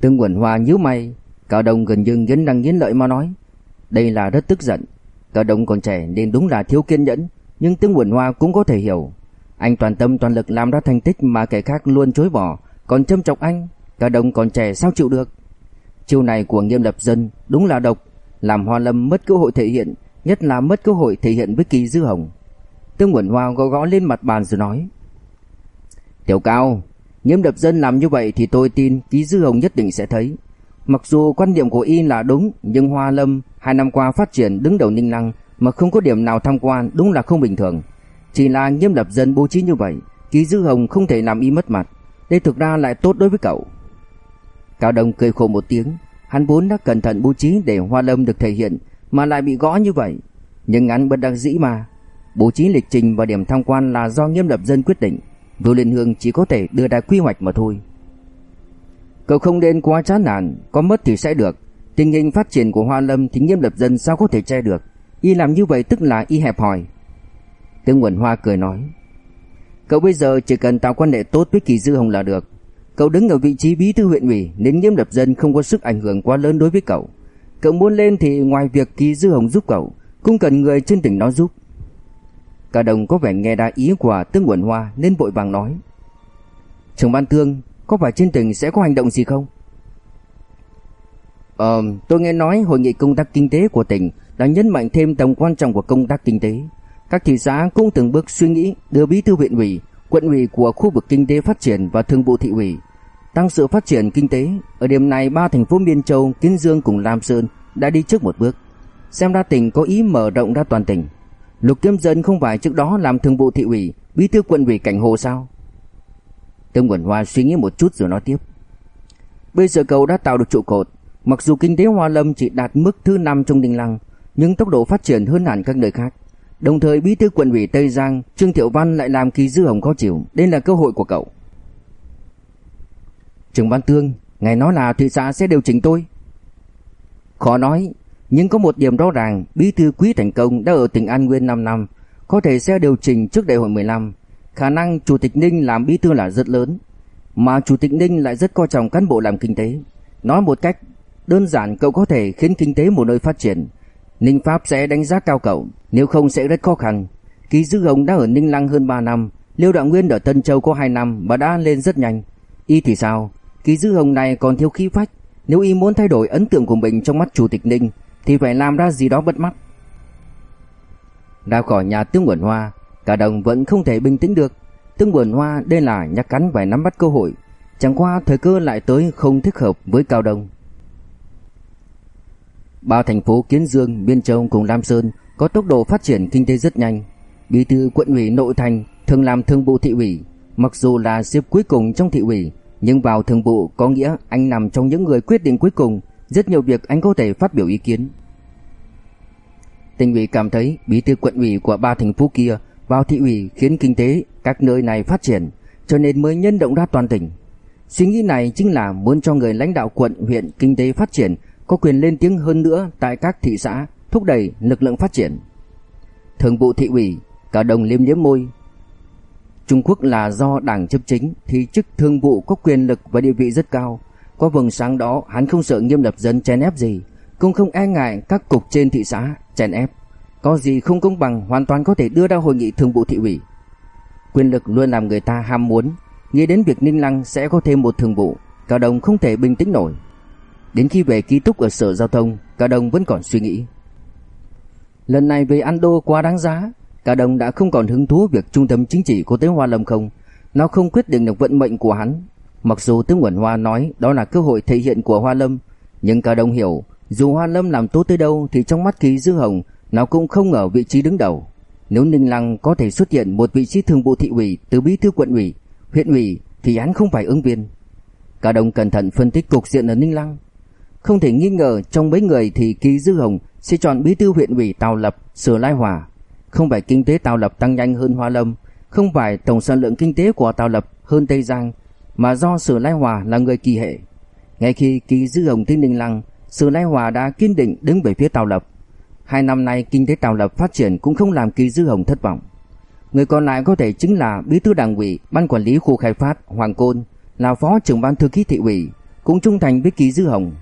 Tương Quẩn Hoa nhíu mày, cả đồng gần như nghiến răng nghiến lợi mà nói, đây là rất tức giận. Cao Đông còn trẻ nên đúng là thiếu kiên nhẫn, nhưng Tương Quẩn Hoa cũng có thể hiểu. Anh toàn tâm toàn lực làm ra thành tích mà kẻ khác luôn chối bỏ, còn châm chọc anh, Cao Đông còn trẻ sao chịu được. Chiêu này của Nghiêm Lập Dân đúng là độc, làm Hoa Lâm mất cơ hội thể hiện, nhất là mất cơ hội thể hiện với Kỳ Dư Hồng. Tương Quẩn Hoa gõ gõ lên mặt bàn rồi nói: "Tiểu Cao, Nghiêm Lập Dân làm như vậy thì tôi tin Kỳ Dư Hồng nhất định sẽ thấy. Mặc dù quan điểm của y là đúng, nhưng Hoa Lâm hai năm qua phát triển đứng đầu Ninh Lăng mà không có điểm nào tham quan đúng là không bình thường. Chỉ là Nghiêm Lập Dân bố trí như vậy, ký Dư Hồng không thể làm y mất mặt. Đây thực ra lại tốt đối với cậu." Cao Đông cười khổ một tiếng, hắn vốn đã cẩn thận bố trí để Hoa Lâm được thể hiện mà lại bị gõ như vậy, nhưng hắn bất đắc dĩ mà. Bố trí lịch trình và điểm tham quan là do Nghiêm Lập Dân quyết định, Vưu Liên Hương chỉ có thể đưa ra quy hoạch mà thôi. Cậu không nên quá chán nản, có mất thì sẽ được. Tình hình phát triển của Hoa Lâm thì Nghiêm Lập Dân sao có thể che được? Y làm như vậy tức là y hẹp hòi. Tương Quẩn Hoa cười nói. Cậu bây giờ chỉ cần tạo quan hệ tốt với Kỳ Dư Hồng là được. Cậu đứng ở vị trí bí thư huyện ủy nên Nghiêm Lập Dân không có sức ảnh hưởng quá lớn đối với cậu. Cậu muốn lên thì ngoài việc Kỳ Dư Hồng giúp cậu, cũng cần người trên tỉnh đó giúp. Cả đồng có vẻ nghe đa ý của Tương Quẩn Hoa nên vội vàng nói. Trưởng ban tương, có phải trên tỉnh sẽ có hành động gì không? Ờ, tôi nghe nói hội nghị công tác kinh tế của tỉnh đã nhấn mạnh thêm tầm quan trọng của công tác kinh tế. Các thị xã cũng từng bước suy nghĩ đưa bí thư huyện ủy, quận ủy của khu vực kinh tế phát triển và thương vụ thị ủy tăng sự phát triển kinh tế. Ở điểm này ba thành phố Miên Châu, Kiến Dương cùng Lam Sơn đã đi trước một bước. Xem ra tỉnh có ý mở rộng ra toàn tỉnh. Lục Kiếm Dân không phải trước đó làm thương vụ thị ủy, bí thư quận ủy cảnh hồ sao? Tương Quẩn Hoa suy nghĩ một chút rồi nói tiếp. Bây giờ cậu đã tạo được trụ cột, mặc dù kinh tế Hoa Lâm chỉ đạt mức thứ 5 trong Đinh Lăng, nhưng tốc độ phát triển hơn hẳn các nơi khác. Đồng thời bí thư quận ủy Tây Giang Trương Thiệu Văn lại làm kỳ dư hồng khó chịu, đây là cơ hội của cậu. Trường Ban Tương, ngài nói là thị xã sẽ điều chỉnh tôi. Khó nói, nhưng có một điểm rõ ràng, bí thư Quý Thành Công đã ở tỉnh An Nguyên 5 năm, có thể sẽ điều chỉnh trước đại hội 15. Khả năng Chủ tịch Ninh làm bí thư là rất lớn, mà Chủ tịch Ninh lại rất coi trọng cán bộ làm kinh tế. Nói một cách đơn giản cậu có thể khiến kinh tế một nơi phát triển. Ninh Pháp sẽ đánh giá cao cậu, nếu không sẽ rất khó khăn. Ký Dư Hồng đã ở Ninh Lăng hơn 3 năm, Liêu Đạo Nguyên ở Tân Châu có 2 năm và đã lên rất nhanh. Y thì sao? Ký Dư Hồng này còn thiếu khí phách, nếu y muốn thay đổi ấn tượng của mình trong mắt Chủ tịch Ninh thì phải làm ra gì đó bất mắt. Ra khỏi nhà Tương Quẩn Hoa, cả đồng vẫn không thể bình tĩnh được. Tương buồn Hoa đây là nhắc cắn phải nắm bắt cơ hội, chẳng qua thời cơ lại tới không thích hợp với Cao Đông. Ba thành phố Kiến Dương, Biên Châu cùng Lam Sơn có tốc độ phát triển kinh tế rất nhanh. Bí thư quận ủy nội thành thường làm thương vụ thị ủy, mặc dù là xếp cuối cùng trong thị ủy, nhưng vào thường vụ có nghĩa anh nằm trong những người quyết định cuối cùng, rất nhiều việc anh có thể phát biểu ý kiến. Tỉnh ủy cảm thấy bí thư quận ủy của ba thành phố kia vào thị ủy khiến kinh tế các nơi này phát triển, cho nên mới nhân động ra toàn tỉnh. Suy nghĩ này chính là muốn cho người lãnh đạo quận, huyện kinh tế phát triển có quyền lên tiếng hơn nữa tại các thị xã, thúc đẩy lực lượng phát triển. Thường vụ thị ủy, cả đồng liêm liếm môi. Trung Quốc là do đảng chấp chính thì chức thương vụ có quyền lực và địa vị rất cao. Có vầng sáng đó hắn không sợ nghiêm lập dân chèn ép gì, cũng không e ngại các cục trên thị xã chèn ép. Có gì không công bằng hoàn toàn có thể đưa ra hội nghị thường vụ thị ủy. Quyền lực luôn làm người ta ham muốn, nghĩ đến việc Ninh Lăng sẽ có thêm một thường vụ, Cao Đồng không thể bình tĩnh nổi. Đến khi về ký túc ở sở giao thông, Cao Đồng vẫn còn suy nghĩ. Lần này về Ando đô quá đáng giá, Cao Đồng đã không còn hứng thú việc trung tâm chính trị của Tế Hoa Lâm không. Nó không quyết định được vận mệnh của hắn. Mặc dù Tướng Nguyễn Hoa nói đó là cơ hội thể hiện của Hoa Lâm, nhưng Cao Đồng hiểu dù Hoa Lâm làm tốt tới đâu thì trong mắt Kỳ Dư Hồng nó cũng không ở vị trí đứng đầu. Nếu Ninh Lăng có thể xuất hiện một vị trí thường vụ thị ủy từ bí thư quận ủy, huyện ủy thì hắn không phải ứng viên. cả Đồng cẩn thận phân tích cục diện ở Ninh Lăng. Không thể nghi ngờ trong mấy người thì Kỳ Dư Hồng sẽ chọn bí thư huyện ủy Tào Lập, Sở Lai Hòa. Không phải kinh tế Tào Lập tăng nhanh hơn Hoa Lâm, không phải tổng sản lượng kinh tế của Tào Lập hơn Tây Giang, mà do Sở Lai Hòa là người kỳ hệ. Ngay khi Kỳ Dư Hồng tin Ninh Lăng, Sở Lai Hòa đã kiên định đứng về phía Tào Lập. Hai năm nay kinh tế tạo Lập phát triển cũng không làm Kỳ Dư Hồng thất vọng. Người còn lại có thể chính là bí thư đảng ủy, ban quản lý khu khai phát Hoàng Côn, là phó trưởng ban thư ký thị ủy, cũng trung thành với Kỳ Dư Hồng.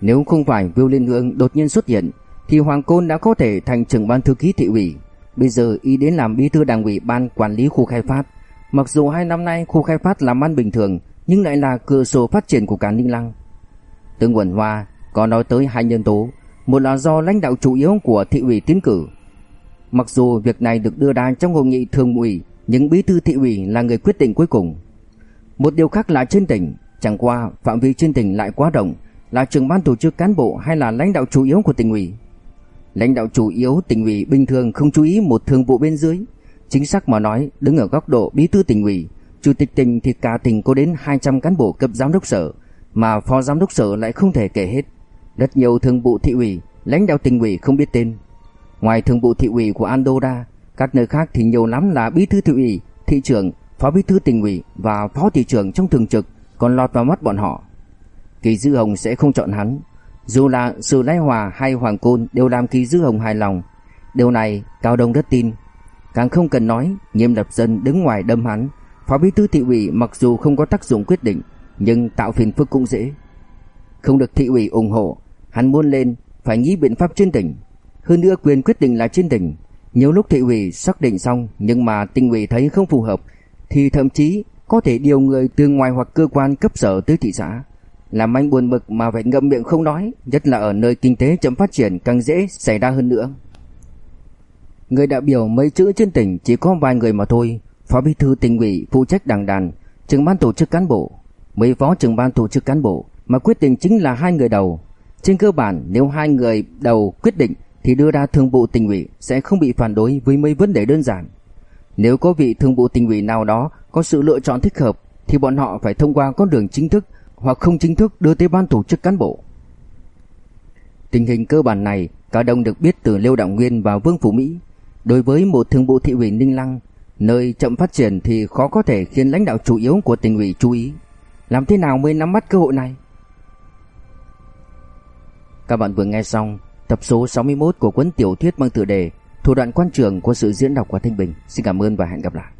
Nếu không phải Viu Liên Hương đột nhiên xuất hiện thì Hoàng Côn đã có thể thành trưởng ban thư ký thị ủy. Bây giờ y đến làm bí thư đảng ủy ban quản lý khu khai phát. Mặc dù hai năm nay khu khai phát làm ăn bình thường nhưng lại là cửa sổ phát triển của cả Ninh Lăng. Tương Quẩn Hoa có nói tới hai nhân tố, một là do lãnh đạo chủ yếu của thị ủy tiến cử. Mặc dù việc này được đưa ra trong hội nghị thường ủy, nhưng bí thư thị ủy là người quyết định cuối cùng. Một điều khác là trên tỉnh, chẳng qua phạm vi trên tỉnh lại quá rộng, là trưởng ban tổ chức cán bộ hay là lãnh đạo chủ yếu của tỉnh ủy. Lãnh đạo chủ yếu tỉnh ủy bình thường không chú ý một thường vụ bên dưới. Chính xác mà nói, đứng ở góc độ bí thư tỉnh ủy, chủ tịch tỉnh thì cả tỉnh có đến 200 cán bộ cấp giám đốc sở, mà phó giám đốc sở lại không thể kể hết. Rất nhiều thường vụ thị ủy, lãnh đạo tỉnh ủy không biết tên. Ngoài thường vụ thị ủy của Andorra, các nơi khác thì nhiều lắm là bí thư thị ủy, thị trưởng, phó bí thư tỉnh ủy và phó thị trưởng trong thường trực còn lọt vào mắt bọn họ. Kỳ Dư Hồng sẽ không chọn hắn, dù là Sư Lai Hòa hay Hoàng Côn đều làm Kỳ Dư Hồng hài lòng. Điều này Cao Đông rất tin. Càng không cần nói, Nghiêm Lập Dân đứng ngoài đâm hắn, phó bí thư thị ủy mặc dù không có tác dụng quyết định, nhưng tạo phiền phức cũng dễ. Không được thị ủy ủng hộ, hắn muốn lên phải nghĩ biện pháp trên tỉnh. Hơn nữa quyền quyết định là trên tỉnh. Nhiều lúc thị ủy xác định xong nhưng mà tỉnh ủy thấy không phù hợp thì thậm chí có thể điều người từ ngoài hoặc cơ quan cấp sở tới thị xã. Làm anh buồn bực mà phải ngậm miệng không nói, nhất là ở nơi kinh tế chậm phát triển càng dễ xảy ra hơn nữa. Người đại biểu mấy chữ trên tỉnh chỉ có vài người mà thôi, phó bí thư tỉnh ủy phụ trách đảng đàn, trưởng ban tổ chức cán bộ, mấy phó trưởng ban tổ chức cán bộ mà quyết định chính là hai người đầu. Trên cơ bản nếu hai người đầu quyết định thì đưa ra thường vụ tỉnh ủy sẽ không bị phản đối với mấy vấn đề đơn giản. Nếu có vị thường vụ tỉnh ủy nào đó có sự lựa chọn thích hợp thì bọn họ phải thông qua con đường chính thức hoặc không chính thức đưa tới ban tổ chức cán bộ. Tình hình cơ bản này cả đông được biết từ Liêu Đạo Nguyên và Vương Phủ Mỹ. Đối với một thường vụ thị ủy Ninh Lăng, nơi chậm phát triển thì khó có thể khiến lãnh đạo chủ yếu của tỉnh ủy chú ý. Làm thế nào mới nắm bắt cơ hội này? Các bạn vừa nghe xong tập số 61 của cuốn tiểu thuyết mang tựa đề Thủ đoạn quan trường của sự diễn đọc của Thanh Bình. Xin cảm ơn và hẹn gặp lại.